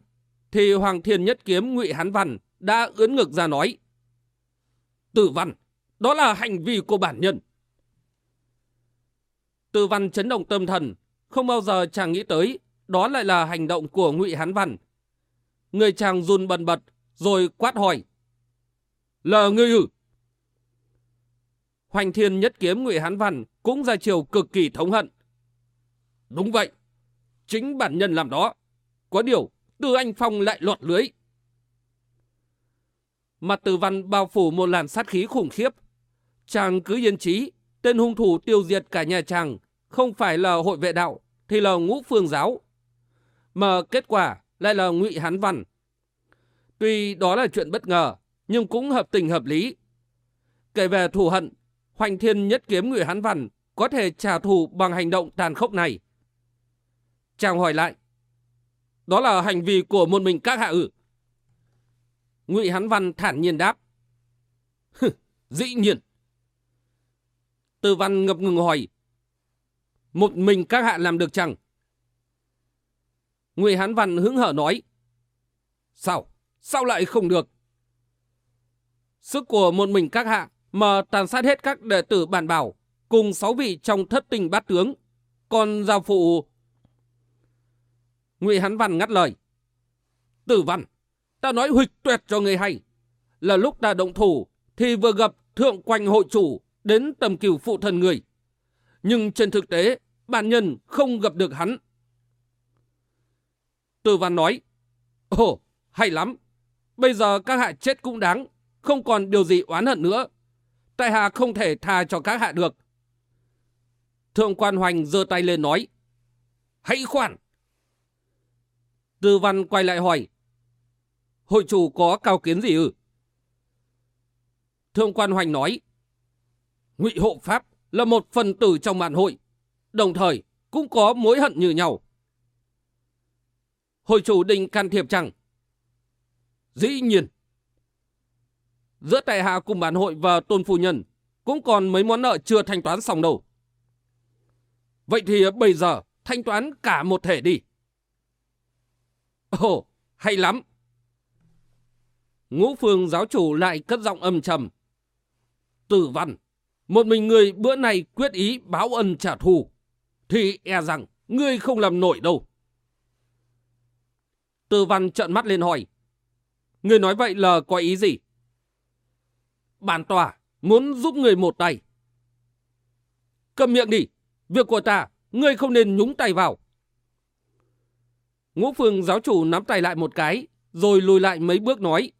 Thì Hoàng Thiên Nhất Kiếm ngụy Hán Văn đã ướn ngực ra nói. Tử văn, đó là hành vi của bản nhân từ văn chấn động tâm thần, không bao giờ chàng nghĩ tới, đó lại là hành động của ngụy Hán Văn. Người chàng run bần bật, rồi quát hỏi. Là ngươi ư? Hoành Thiên Nhất Kiếm ngụy Hán Văn cũng ra chiều cực kỳ thống hận. Đúng vậy, Chính bản nhân làm đó. Có điều, Tư Anh Phong lại lọt lưới. Mặt từ văn bao phủ một làn sát khí khủng khiếp. Chàng cứ yên trí, tên hung thủ tiêu diệt cả nhà chàng, không phải là hội vệ đạo, thì là ngũ phương giáo. Mà kết quả lại là ngụy Hán Văn. Tuy đó là chuyện bất ngờ, nhưng cũng hợp tình hợp lý. Kể về thù hận, Hoành Thiên nhất kiếm ngụy Hán Văn có thể trả thù bằng hành động tàn khốc này. Chàng hỏi lại. Đó là hành vi của một mình các hạ ử. Ngụy Hán Văn thản nhiên đáp. Dĩ nhiên. Tư Văn ngập ngừng hỏi. Một mình các hạ làm được chăng? Ngụy Hán Văn hứng hở nói. Sao? Sao lại không được? Sức của một mình các hạ mà tàn sát hết các đệ tử bản bảo cùng sáu vị trong thất tình bát tướng. Còn giao phụ Ngụy Hán Văn ngắt lời. Tử Văn, ta nói huyệt tuyệt cho người hay. Là lúc ta động thủ thì vừa gặp thượng quanh hội chủ đến tầm cửu phụ thần người. Nhưng trên thực tế, bản nhân không gặp được hắn. Từ Văn nói, Ồ, hay lắm. Bây giờ các hạ chết cũng đáng, không còn điều gì oán hận nữa. Tại hạ không thể tha cho các hạ được. Thượng quan hoành giơ tay lên nói, Hãy khoan, Tư văn quay lại hỏi. Hội chủ có cao kiến gì ư? Thượng quan hoành nói. Ngụy hộ pháp là một phần tử trong màn hội đồng thời cũng có mối hận như nhau. Hội chủ định can thiệp chăng? Dĩ nhiên. Giữa tại hạ cùng bản hội và tôn phu nhân cũng còn mấy món nợ chưa thanh toán xong đâu. Vậy thì bây giờ thanh toán cả một thể đi. Ồ, hay lắm. Ngũ phương giáo chủ lại cất giọng âm trầm. Tử văn, một mình người bữa nay quyết ý báo ân trả thù, thì e rằng ngươi không làm nổi đâu. Tư văn trợn mắt lên hỏi. Người nói vậy là có ý gì? Bản tòa muốn giúp người một tay. Cầm miệng đi, việc của ta, ngươi không nên nhúng tay vào. Ngũ phương giáo chủ nắm tay lại một cái, rồi lùi lại mấy bước nói.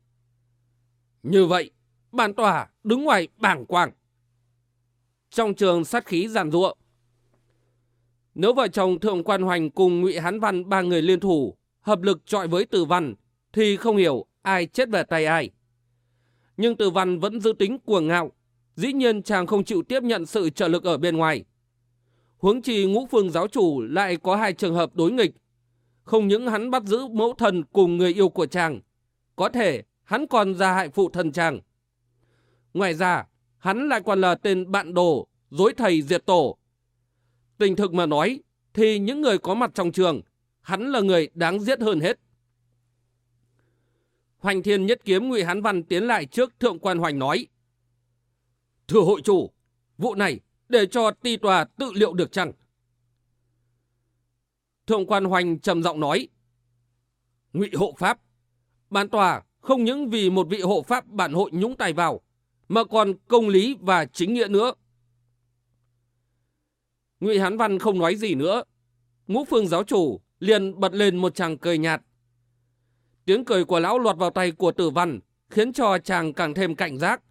Như vậy, bản tòa đứng ngoài bảng quảng. Trong trường sát khí giàn ruộng. Nếu vợ chồng Thượng Quan Hoành cùng ngụy Hán Văn ba người liên thủ, hợp lực trọi với Tử Văn, thì không hiểu ai chết về tay ai. Nhưng Tử Văn vẫn giữ tính cuồng ngạo, dĩ nhiên chàng không chịu tiếp nhận sự trợ lực ở bên ngoài. Huống chi ngũ phương giáo chủ lại có hai trường hợp đối nghịch. Không những hắn bắt giữ mẫu thần cùng người yêu của chàng, có thể hắn còn ra hại phụ thân chàng. Ngoài ra, hắn lại còn là tên bạn đồ, dối thầy diệt tổ. Tình thực mà nói, thì những người có mặt trong trường, hắn là người đáng giết hơn hết. Hoành Thiên nhất kiếm Ngụy Hán Văn tiến lại trước Thượng quan Hoành nói. Thưa hội chủ, vụ này để cho ti tòa tự liệu được chăng? Thượng quan Hoành trầm giọng nói. Ngụy hộ pháp, bản tòa không những vì một vị hộ pháp bản hội nhúng tay vào, mà còn công lý và chính nghĩa nữa. Ngụy Hán Văn không nói gì nữa. Ngũ phương giáo chủ liền bật lên một chàng cười nhạt. Tiếng cười của lão lọt vào tay của tử văn, khiến cho chàng càng thêm cảnh giác.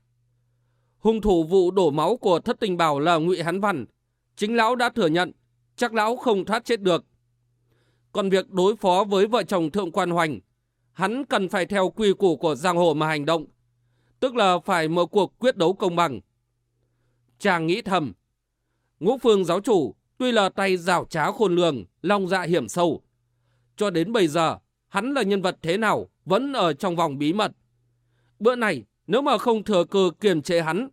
Hung thủ vụ đổ máu của thất tình bảo là ngụy Hán Văn. Chính lão đã thừa nhận, chắc lão không thoát chết được. Còn việc đối phó với vợ chồng Thượng Quan Hoành, hắn cần phải theo quy củ của giang hồ mà hành động. Tức là phải mở cuộc quyết đấu công bằng. Chàng nghĩ thầm, ngũ phương giáo chủ tuy là tay rào trá khôn lường, long dạ hiểm sâu. Cho đến bây giờ, hắn là nhân vật thế nào vẫn ở trong vòng bí mật. Bữa này, nếu mà không thừa cơ kiềm chế hắn,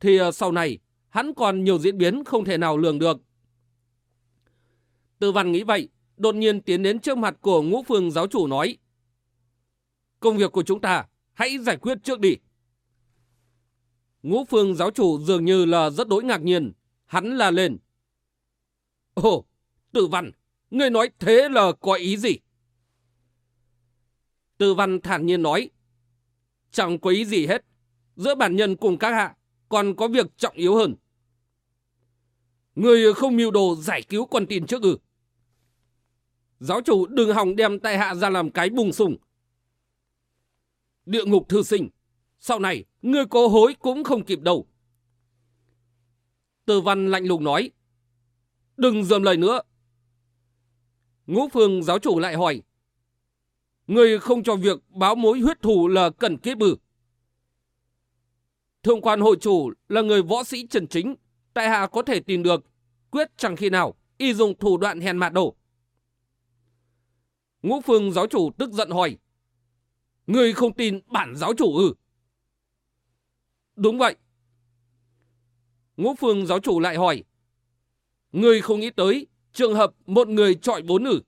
thì ờ, sau này hắn còn nhiều diễn biến không thể nào lường được. Tư văn nghĩ vậy, đột nhiên tiến đến trước mặt của ngũ phương giáo chủ nói. Công việc của chúng ta, hãy giải quyết trước đi. Ngũ phương giáo chủ dường như là rất đối ngạc nhiên, hắn là lên. Ồ, Tư văn, ngươi nói thế là có ý gì? Tư văn thản nhiên nói. Chẳng có ý gì hết. Giữa bản nhân cùng các hạ còn có việc trọng yếu hơn. Người không mưu đồ giải cứu con tin trước ư. Giáo chủ đừng hòng đem tại hạ ra làm cái bùng sùng. Địa ngục thư sinh. Sau này, ngươi có hối cũng không kịp đâu. Tư văn lạnh lùng nói. Đừng dườm lời nữa. Ngũ phương giáo chủ lại hỏi. Người không cho việc báo mối huyết thù là cần kiếp bử. Thượng quan hội chủ là người võ sĩ trần chính, tại hạ có thể tìm được, quyết chẳng khi nào y dùng thủ đoạn hèn mạt đổ. Ngũ phương giáo chủ tức giận hỏi, Người không tin bản giáo chủ ư? Đúng vậy. Ngũ phương giáo chủ lại hỏi, Người không nghĩ tới trường hợp một người trọi bốn nữ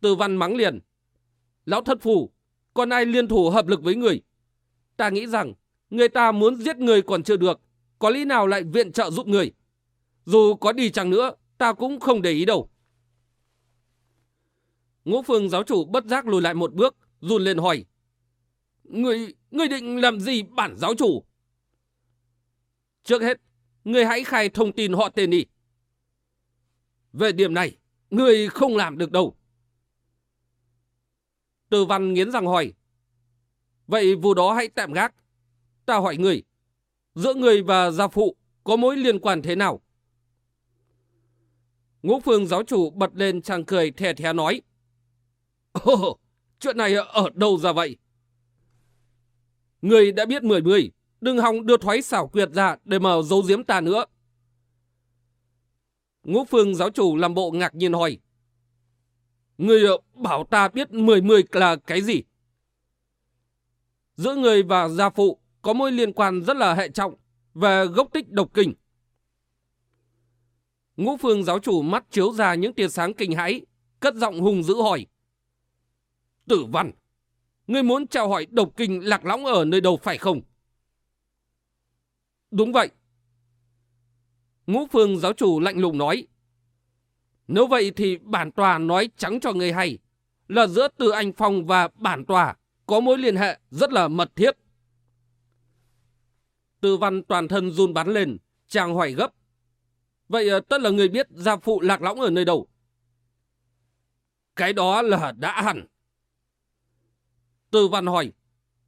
Từ văn mắng liền. Lão thất phù, còn ai liên thủ hợp lực với người? Ta nghĩ rằng người ta muốn giết người còn chưa được, có lý nào lại viện trợ giúp người? Dù có đi chăng nữa, ta cũng không để ý đâu. Ngũ phương giáo chủ bất giác lùi lại một bước, run lên hỏi. Người, người định làm gì bản giáo chủ? Trước hết, người hãy khai thông tin họ tên đi. Về điểm này, người không làm được đâu. Từ văn nghiến răng hỏi. Vậy vụ đó hãy tạm gác. Ta hỏi người, giữa người và gia phụ có mối liên quan thế nào? Ngũ phương giáo chủ bật lên chàng cười thè thè nói. Ồ, chuyện này ở đâu ra vậy? Người đã biết mười mười, đừng hòng đưa thoái xảo quyệt ra để mở dấu giếm ta nữa. Ngũ phương giáo chủ làm bộ ngạc nhiên hỏi. Người ờ, bảo ta biết mười mười là cái gì? Giữa người và gia phụ có mối liên quan rất là hệ trọng về gốc tích độc kinh. Ngũ phương giáo chủ mắt chiếu ra những tia sáng kinh hãi, cất giọng hùng dữ hỏi. Tử văn, ngươi muốn chào hỏi độc kinh lạc lõng ở nơi đâu phải không? Đúng vậy. Ngũ phương giáo chủ lạnh lùng nói. Nếu vậy thì bản tòa nói trắng cho người hay là giữa từ anh Phong và bản tòa có mối liên hệ rất là mật thiết. Từ văn toàn thân run bắn lên, chàng hỏi gấp. Vậy ờ, tất là người biết gia phụ lạc lõng ở nơi đâu? Cái đó là đã hẳn. Từ văn hỏi.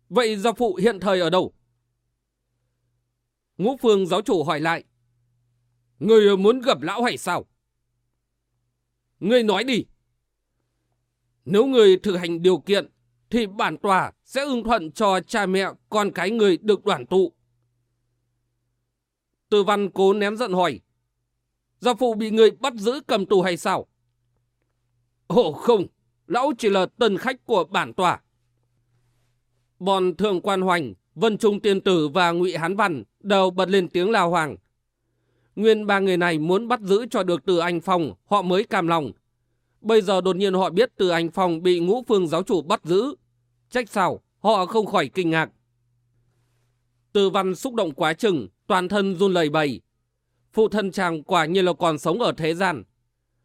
Vậy gia phụ hiện thời ở đâu? Ngũ phương giáo chủ hỏi lại. Người muốn gặp lão hay sao? Người nói đi. Nếu người thực hành điều kiện, thì bản tòa sẽ ưng thuận cho cha mẹ con cái người được đoàn tụ. Từ văn cố ném giận hỏi. Gia phụ bị người bắt giữ cầm tù hay sao? Ồ không, lão chỉ là tân khách của bản tòa. Bọn thượng quan hoành, Vân Trung Tiên Tử và ngụy Hán Văn đều bật lên tiếng lao hoàng. Nguyên ba người này muốn bắt giữ cho được từ anh Phong, họ mới cam lòng. Bây giờ đột nhiên họ biết từ anh Phong bị ngũ phương giáo chủ bắt giữ. Trách sao, họ không khỏi kinh ngạc. Từ văn xúc động quá chừng, toàn thân run lầy bầy. Phụ thân chàng quả nhiên là còn sống ở thế gian.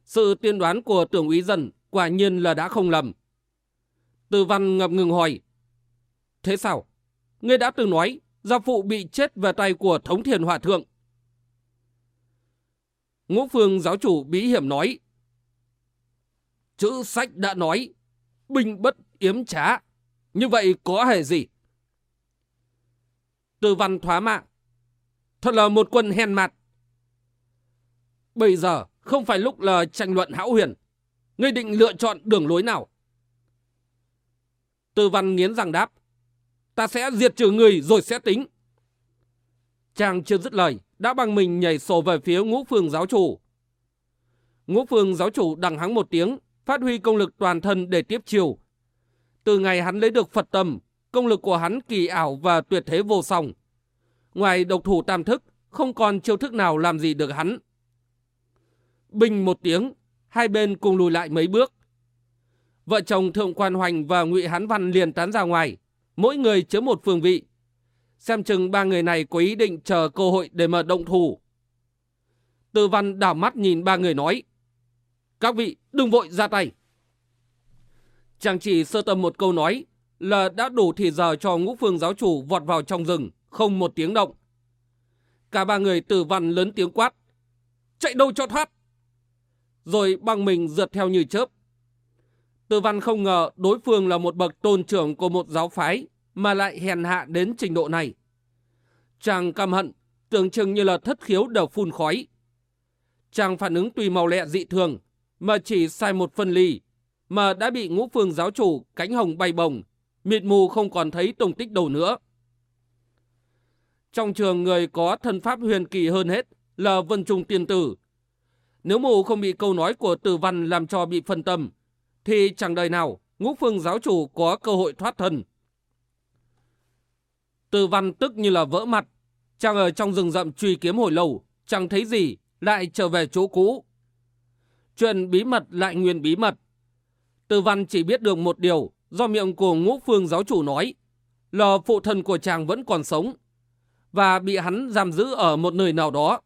Sự tiên đoán của tưởng úy dân quả nhiên là đã không lầm. Từ văn ngập ngừng hỏi. Thế sao? Ngươi đã từng nói gia phụ bị chết về tay của thống thiền hòa thượng. Ngũ phương giáo chủ bí hiểm nói. Chữ sách đã nói, binh bất yếm trá. Như vậy có hề gì? Từ văn thoá mạ. Thật là một quân hèn mặt. Bây giờ không phải lúc là tranh luận hão huyền. Ngươi định lựa chọn đường lối nào? Từ văn nghiến rằng đáp. Ta sẽ diệt trừ người rồi sẽ tính. Chàng chưa dứt lời, đã bằng mình nhảy sổ về phía ngũ phương giáo chủ. Ngũ phương giáo chủ đằng hắng một tiếng, phát huy công lực toàn thân để tiếp chiều. Từ ngày hắn lấy được Phật tâm, công lực của hắn kỳ ảo và tuyệt thế vô song. Ngoài độc thủ tam thức, không còn chiêu thức nào làm gì được hắn. Bình một tiếng, hai bên cùng lùi lại mấy bước. Vợ chồng Thượng Quan Hoành và Ngụy Hán Văn liền tán ra ngoài, mỗi người chiếm một phương vị. Xem chừng ba người này có ý định chờ cơ hội để mà động thủ. Tư văn đảo mắt nhìn ba người nói. Các vị đừng vội ra tay. Chàng chỉ sơ tâm một câu nói là đã đủ thì giờ cho ngũ phương giáo chủ vọt vào trong rừng, không một tiếng động. Cả ba người tử văn lớn tiếng quát. Chạy đâu cho thoát. Rồi băng mình rượt theo như chớp. Tư văn không ngờ đối phương là một bậc tôn trưởng của một giáo phái mà lại hèn hạ đến trình độ này. Chàng căm hận, tưởng chừng như là thất khiếu đều phun khói. Chàng phản ứng tùy màu lẹ dị thường, mà chỉ sai một phân ly, mà đã bị ngũ phương giáo chủ cánh hồng bay bồng, mịt mù không còn thấy tung tích đầu nữa. Trong trường người có thân pháp huyền kỳ hơn hết là Vân Trung Tiên Tử. Nếu mù không bị câu nói của tử văn làm cho bị phân tâm, thì chẳng đời nào ngũ phương giáo chủ có cơ hội thoát thân. Từ văn tức như là vỡ mặt, chàng ở trong rừng rậm truy kiếm hồi lâu, chẳng thấy gì, lại trở về chỗ cũ. Chuyện bí mật lại nguyên bí mật. Từ văn chỉ biết được một điều do miệng của ngũ phương giáo chủ nói là phụ thân của chàng vẫn còn sống và bị hắn giam giữ ở một nơi nào đó.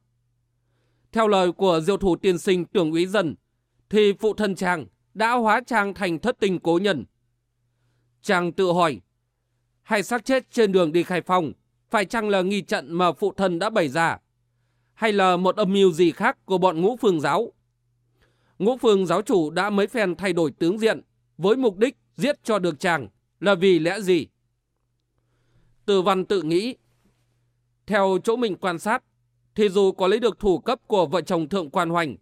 Theo lời của diêu thủ tiên sinh tưởng úy dân thì phụ thân chàng đã hóa trang thành thất tình cố nhân. Chàng tự hỏi hay xác chết trên đường đi khai phong phải chăng là nghi trận mà phụ thân đã bày ra hay là một âm mưu gì khác của bọn ngũ phương giáo Ngũ phương giáo chủ đã mấy phen thay đổi tướng diện với mục đích giết cho được chàng là vì lẽ gì? Từ văn tự nghĩ. Theo chỗ mình quan sát, thì dù có lấy được thủ cấp của vợ chồng thượng quan hoành,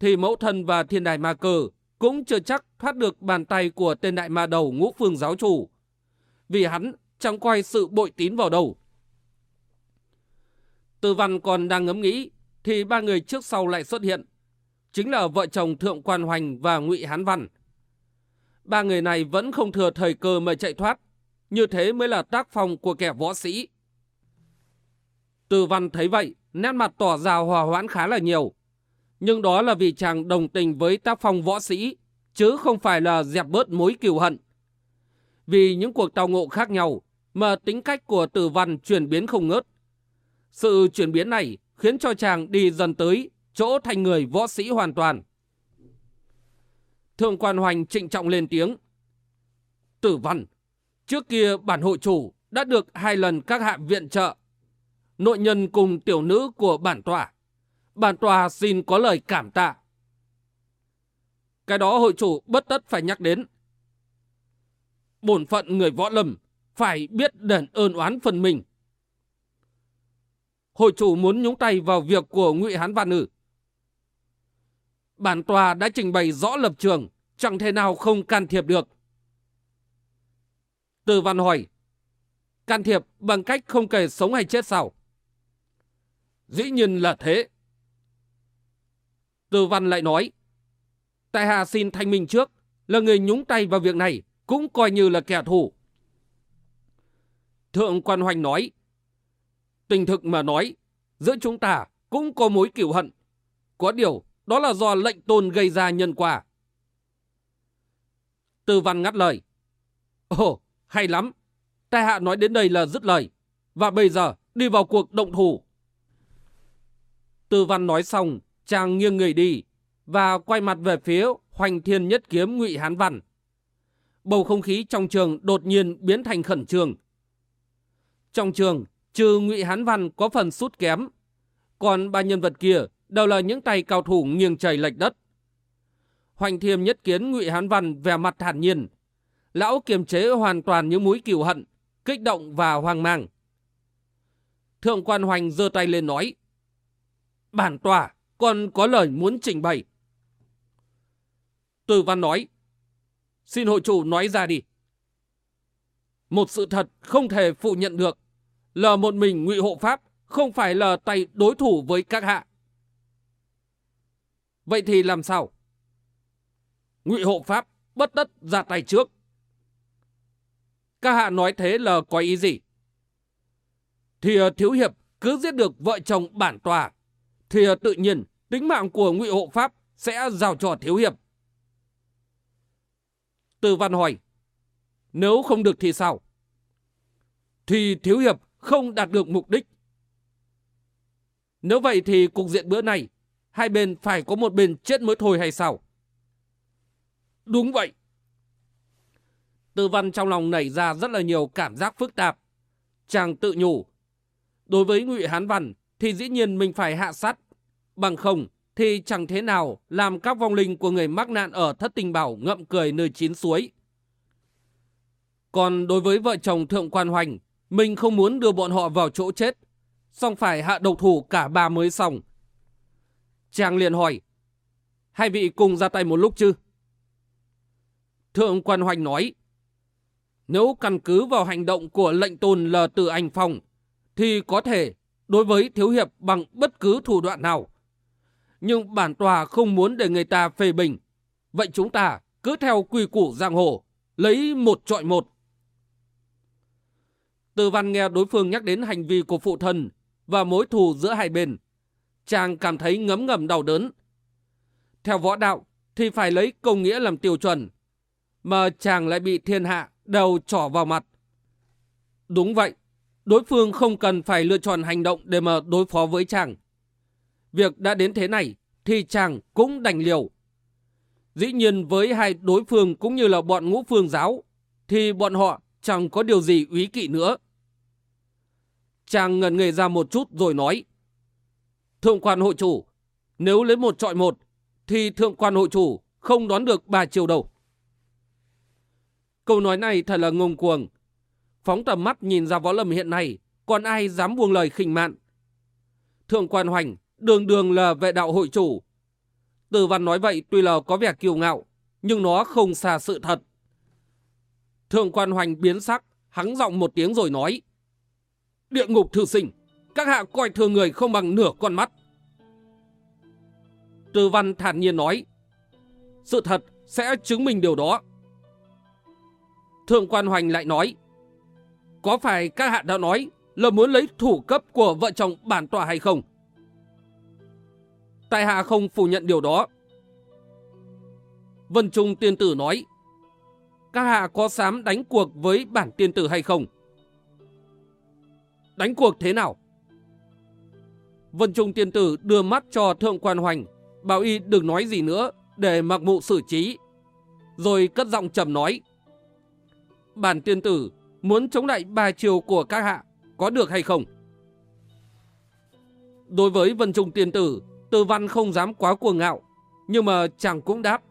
thì mẫu thân và thiên đài ma cờ cũng chưa chắc thoát được bàn tay của tên đại ma đầu ngũ phương giáo chủ. Vì hắn chẳng quay sự bội tín vào đầu. Từ văn còn đang ngấm nghĩ, thì ba người trước sau lại xuất hiện chính là vợ chồng Thượng Quan Hoành và Ngụy Hán Văn. Ba người này vẫn không thừa thời cơ mà chạy thoát, như thế mới là tác phong của kẻ võ sĩ. Từ văn thấy vậy, nét mặt tỏ ra hòa hoãn khá là nhiều. Nhưng đó là vì chàng đồng tình với tác phong võ sĩ, chứ không phải là dẹp bớt mối cừu hận. Vì những cuộc tao ngộ khác nhau, mà tính cách của tử văn chuyển biến không ngớt. Sự chuyển biến này khiến cho chàng đi dần tới chỗ thành người võ sĩ hoàn toàn. Thượng quan hoành trịnh trọng lên tiếng. Tử văn, trước kia bản hội chủ đã được hai lần các hạ viện trợ. Nội nhân cùng tiểu nữ của bản tòa. Bản tòa xin có lời cảm tạ. Cái đó hội chủ bất tất phải nhắc đến. Bổn phận người võ lâm phải biết đền ơn oán phần mình. Hội chủ muốn nhúng tay vào việc của Ngụy Hán Văn ử Bản tòa đã trình bày rõ lập trường, chẳng thể nào không can thiệp được. Từ văn hỏi, can thiệp bằng cách không kể sống hay chết sao? Dĩ nhiên là thế. Từ văn lại nói, tại hạ xin thanh minh trước, là người nhúng tay vào việc này, cũng coi như là kẻ thù. Thượng quan hoành nói, tình thực mà nói, giữa chúng ta cũng có mối cửu hận. Có điều, đó là do lệnh tôn gây ra nhân quả. Tư văn ngắt lời. Ồ, hay lắm. Tài hạ nói đến đây là dứt lời. Và bây giờ đi vào cuộc động thủ. Tư văn nói xong, chàng nghiêng người đi và quay mặt về phía hoành thiên nhất kiếm ngụy Hán Văn. Bầu không khí trong trường đột nhiên biến thành khẩn trương. Trong trường, trừ ngụy Hán Văn có phần sút kém, còn ba nhân vật kia đều là những tay cao thủ nghiêng trời lệch đất. Hoành Thiêm nhất kiến Ngụy Hán Văn vẻ mặt thản nhiên. Lão kiềm chế hoàn toàn những mũi kiều hận, kích động và hoang mang. Thượng quan Hoành giơ tay lên nói. Bản tòa còn có lời muốn trình bày. Từ văn nói. Xin hội chủ nói ra đi. Một sự thật không thể phủ nhận được là một mình ngụy hộ pháp không phải là tay đối thủ với các hạ. Vậy thì làm sao? Ngụy hộ pháp bất tất ra tay trước. Các hạ nói thế là có ý gì? Thì ờ, thiếu hiệp cứ giết được vợ chồng bản tòa, thì à, tự nhiên tính mạng của ngụy hộ pháp sẽ giao cho thiếu hiệp. Từ văn hỏi, nếu không được thì sao? Thì thiếu hiệp không đạt được mục đích. Nếu vậy thì cục diện bữa này, hai bên phải có một bên chết mới thôi hay sao? Đúng vậy. Tư văn trong lòng nảy ra rất là nhiều cảm giác phức tạp. Chàng tự nhủ. Đối với ngụy Hán Văn thì dĩ nhiên mình phải hạ sát. Bằng không thì chẳng thế nào làm các vong linh của người mắc nạn ở thất tình bảo ngậm cười nơi chín suối. Còn đối với vợ chồng Thượng Quan Hoành, mình không muốn đưa bọn họ vào chỗ chết. Xong phải hạ độc thủ cả ba mới xong. Chàng liền hỏi. Hai vị cùng ra tay một lúc chứ? Thượng quan hoành nói, nếu căn cứ vào hành động của lệnh tôn lờ từ anh phong, thì có thể đối với thiếu hiệp bằng bất cứ thủ đoạn nào. Nhưng bản tòa không muốn để người ta phê bình. Vậy chúng ta cứ theo quy củ giang hồ, lấy một trọi một. Từ văn nghe đối phương nhắc đến hành vi của phụ thân và mối thù giữa hai bên. Chàng cảm thấy ngấm ngầm đau đớn. Theo võ đạo thì phải lấy công nghĩa làm tiêu chuẩn mà chàng lại bị thiên hạ đầu trỏ vào mặt. Đúng vậy, đối phương không cần phải lựa chọn hành động để mà đối phó với chàng. Việc đã đến thế này thì chàng cũng đành liều. Dĩ nhiên với hai đối phương cũng như là bọn ngũ phương giáo thì bọn họ chẳng có điều gì úy kỵ nữa. Chàng ngần người ra một chút rồi nói Thượng quan hội chủ, nếu lấy một trọi một thì thượng quan hội chủ không đón được bà chiều đầu. Câu nói này thật là ngông cuồng. Phóng tầm mắt nhìn ra võ lâm hiện nay, còn ai dám buông lời khinh mạn. Thượng quan hoành, đường đường là vệ đạo hội chủ. Từ văn nói vậy tuy là có vẻ kiêu ngạo, nhưng nó không xa sự thật. Thượng quan hoành biến sắc, hắng giọng một tiếng rồi nói. Địa ngục thư sinh, các hạ coi thường người không bằng nửa con mắt. Từ văn thản nhiên nói. Sự thật sẽ chứng minh điều đó. Thượng quan hoành lại nói. Có phải các hạ đã nói là muốn lấy thủ cấp của vợ chồng bản tòa hay không? Tại hạ không phủ nhận điều đó. Vân Trung tiên tử nói. Các hạ có dám đánh cuộc với bản tiên tử hay không? Đánh cuộc thế nào? Vân Trung tiên tử đưa mắt cho thượng quan hoành, bảo y đừng nói gì nữa để mặc mụ xử trí. Rồi cất giọng trầm nói. Bản tiên tử muốn chống lại ba triều của các hạ, có được hay không? Đối với Vân Trung tiên tử, Từ Văn không dám quá cuồng ngạo, nhưng mà chàng cũng đáp.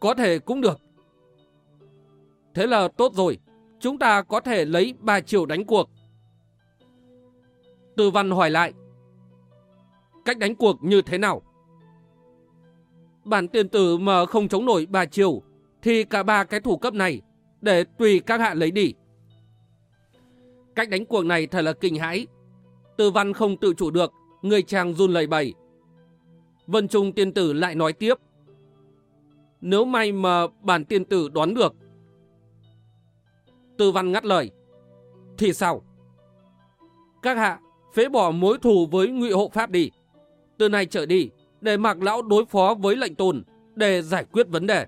Có thể cũng được. Thế là tốt rồi, chúng ta có thể lấy ba triều đánh cuộc. Từ Văn hỏi lại. Cách đánh cuộc như thế nào? Bản tiền tử mà không chống nổi ba triều thì cả ba cái thủ cấp này, để tùy các hạ lấy đi. Cách đánh cuộc này thật là kinh hãi. Tư văn không tự chủ được, người chàng run lẩy bẩy. Vân Trung tiên tử lại nói tiếp. Nếu may mà bản tiên tử đoán được. Tư văn ngắt lời. Thì sao? Các hạ, phế bỏ mối thù với ngụy hộ pháp đi. Từ nay trở đi, để mặc lão đối phó với lệnh tồn, để giải quyết vấn đề.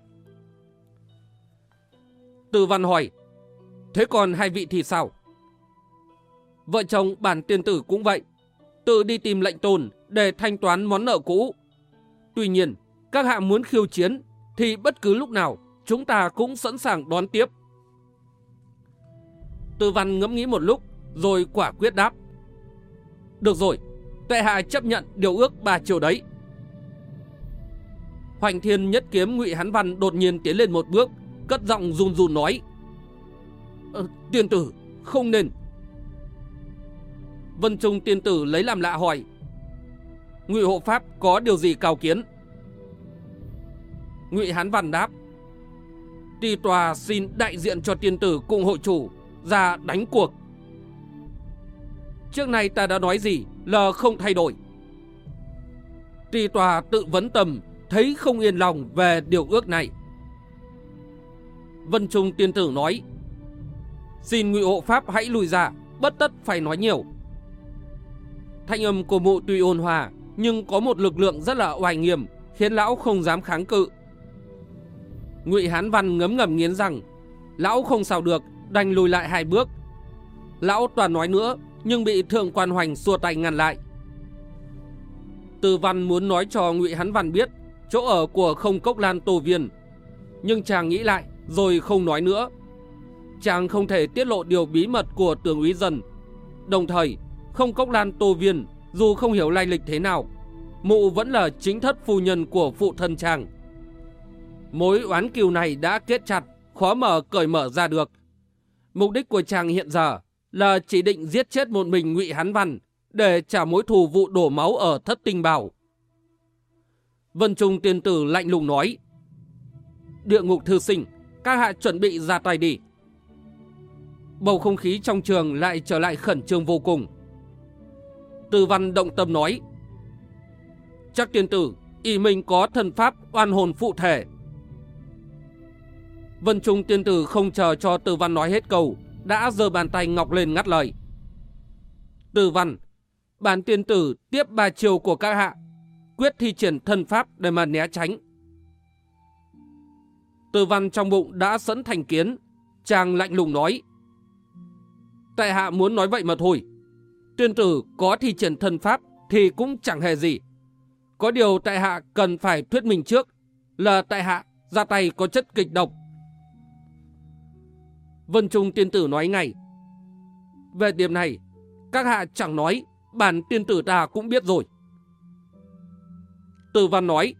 Tư văn hỏi, thế còn hai vị thì sao? Vợ chồng bản tiên tử cũng vậy, tự đi tìm lệnh tồn để thanh toán món nợ cũ. Tuy nhiên, các hạ muốn khiêu chiến thì bất cứ lúc nào chúng ta cũng sẵn sàng đón tiếp. Tư văn ngẫm nghĩ một lúc rồi quả quyết đáp. Được rồi, Tệ hạ chấp nhận điều ước ba chiều đấy. Hoành thiên nhất kiếm ngụy Hán Văn đột nhiên tiến lên một bước, cất giọng run run nói. Ờ, tiên tử, không nên. Vân Trung tiên tử lấy làm lạ hỏi. Ngụy hộ pháp có điều gì cao kiến? Ngụy Hán Văn đáp. Ti tòa xin đại diện cho tiên tử cùng hội chủ ra đánh cuộc. Trước này ta đã nói gì là không thay đổi. Ti tòa tự vấn tầm thấy không yên lòng về điều ước này. Vân Trung tiên tử nói, Xin ngụy hộ pháp hãy lùi ra, Bất tất phải nói nhiều. Thanh âm của mụ tuy ôn hòa, Nhưng có một lực lượng rất là oai nghiêm, Khiến lão không dám kháng cự. Ngụy Hán Văn ngấm ngầm nghiến rằng, Lão không sao được, Đành lùi lại hai bước. Lão toàn nói nữa, Nhưng bị thượng quan hoành xua tay ngăn lại. Từ văn muốn nói cho Ngụy Hán Văn biết, Chỗ ở của không cốc lan tổ viên, Nhưng chàng nghĩ lại rồi không nói nữa Chàng không thể tiết lộ điều bí mật của tường úy dần. Đồng thời Không cốc lan tô viên Dù không hiểu lai lịch thế nào Mụ vẫn là chính thất phu nhân của phụ thân chàng Mối oán kiều này đã kết chặt Khó mở cởi mở ra được Mục đích của chàng hiện giờ Là chỉ định giết chết một mình ngụy Hán Văn Để trả mối thù vụ đổ máu ở thất tinh bảo Vân Trung tiên tử lạnh lùng nói. Địa ngục thư sinh, các hạ chuẩn bị ra tay đi. Bầu không khí trong trường lại trở lại khẩn trương vô cùng. Từ văn động tâm nói. Chắc tiên tử, y mình có thần pháp oan hồn phụ thể. Vân Trung tiên tử không chờ cho từ văn nói hết câu, đã giơ bàn tay ngọc lên ngắt lời. Từ văn, bản tiên tử tiếp ba chiều của các hạ quyết thi triển thân pháp để mà né tránh. Từ văn trong bụng đã sẵn thành kiến, chàng lạnh lùng nói. Tại hạ muốn nói vậy mà thôi. Tuyên tử có thi triển thân pháp thì cũng chẳng hề gì. Có điều tại hạ cần phải thuyết minh trước là tại hạ ra tay có chất kịch độc. Vân Trung tiên tử nói ngay. Về điểm này, các hạ chẳng nói, bản tiên tử ta cũng biết rồi. Từ văn nói.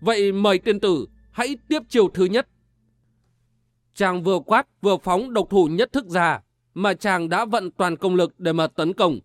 Vậy mời tiên tử hãy tiếp chiều thứ nhất. Chàng vừa quát, vừa phóng độc thủ nhất thức ra, mà chàng đã vận toàn công lực để mà tấn công.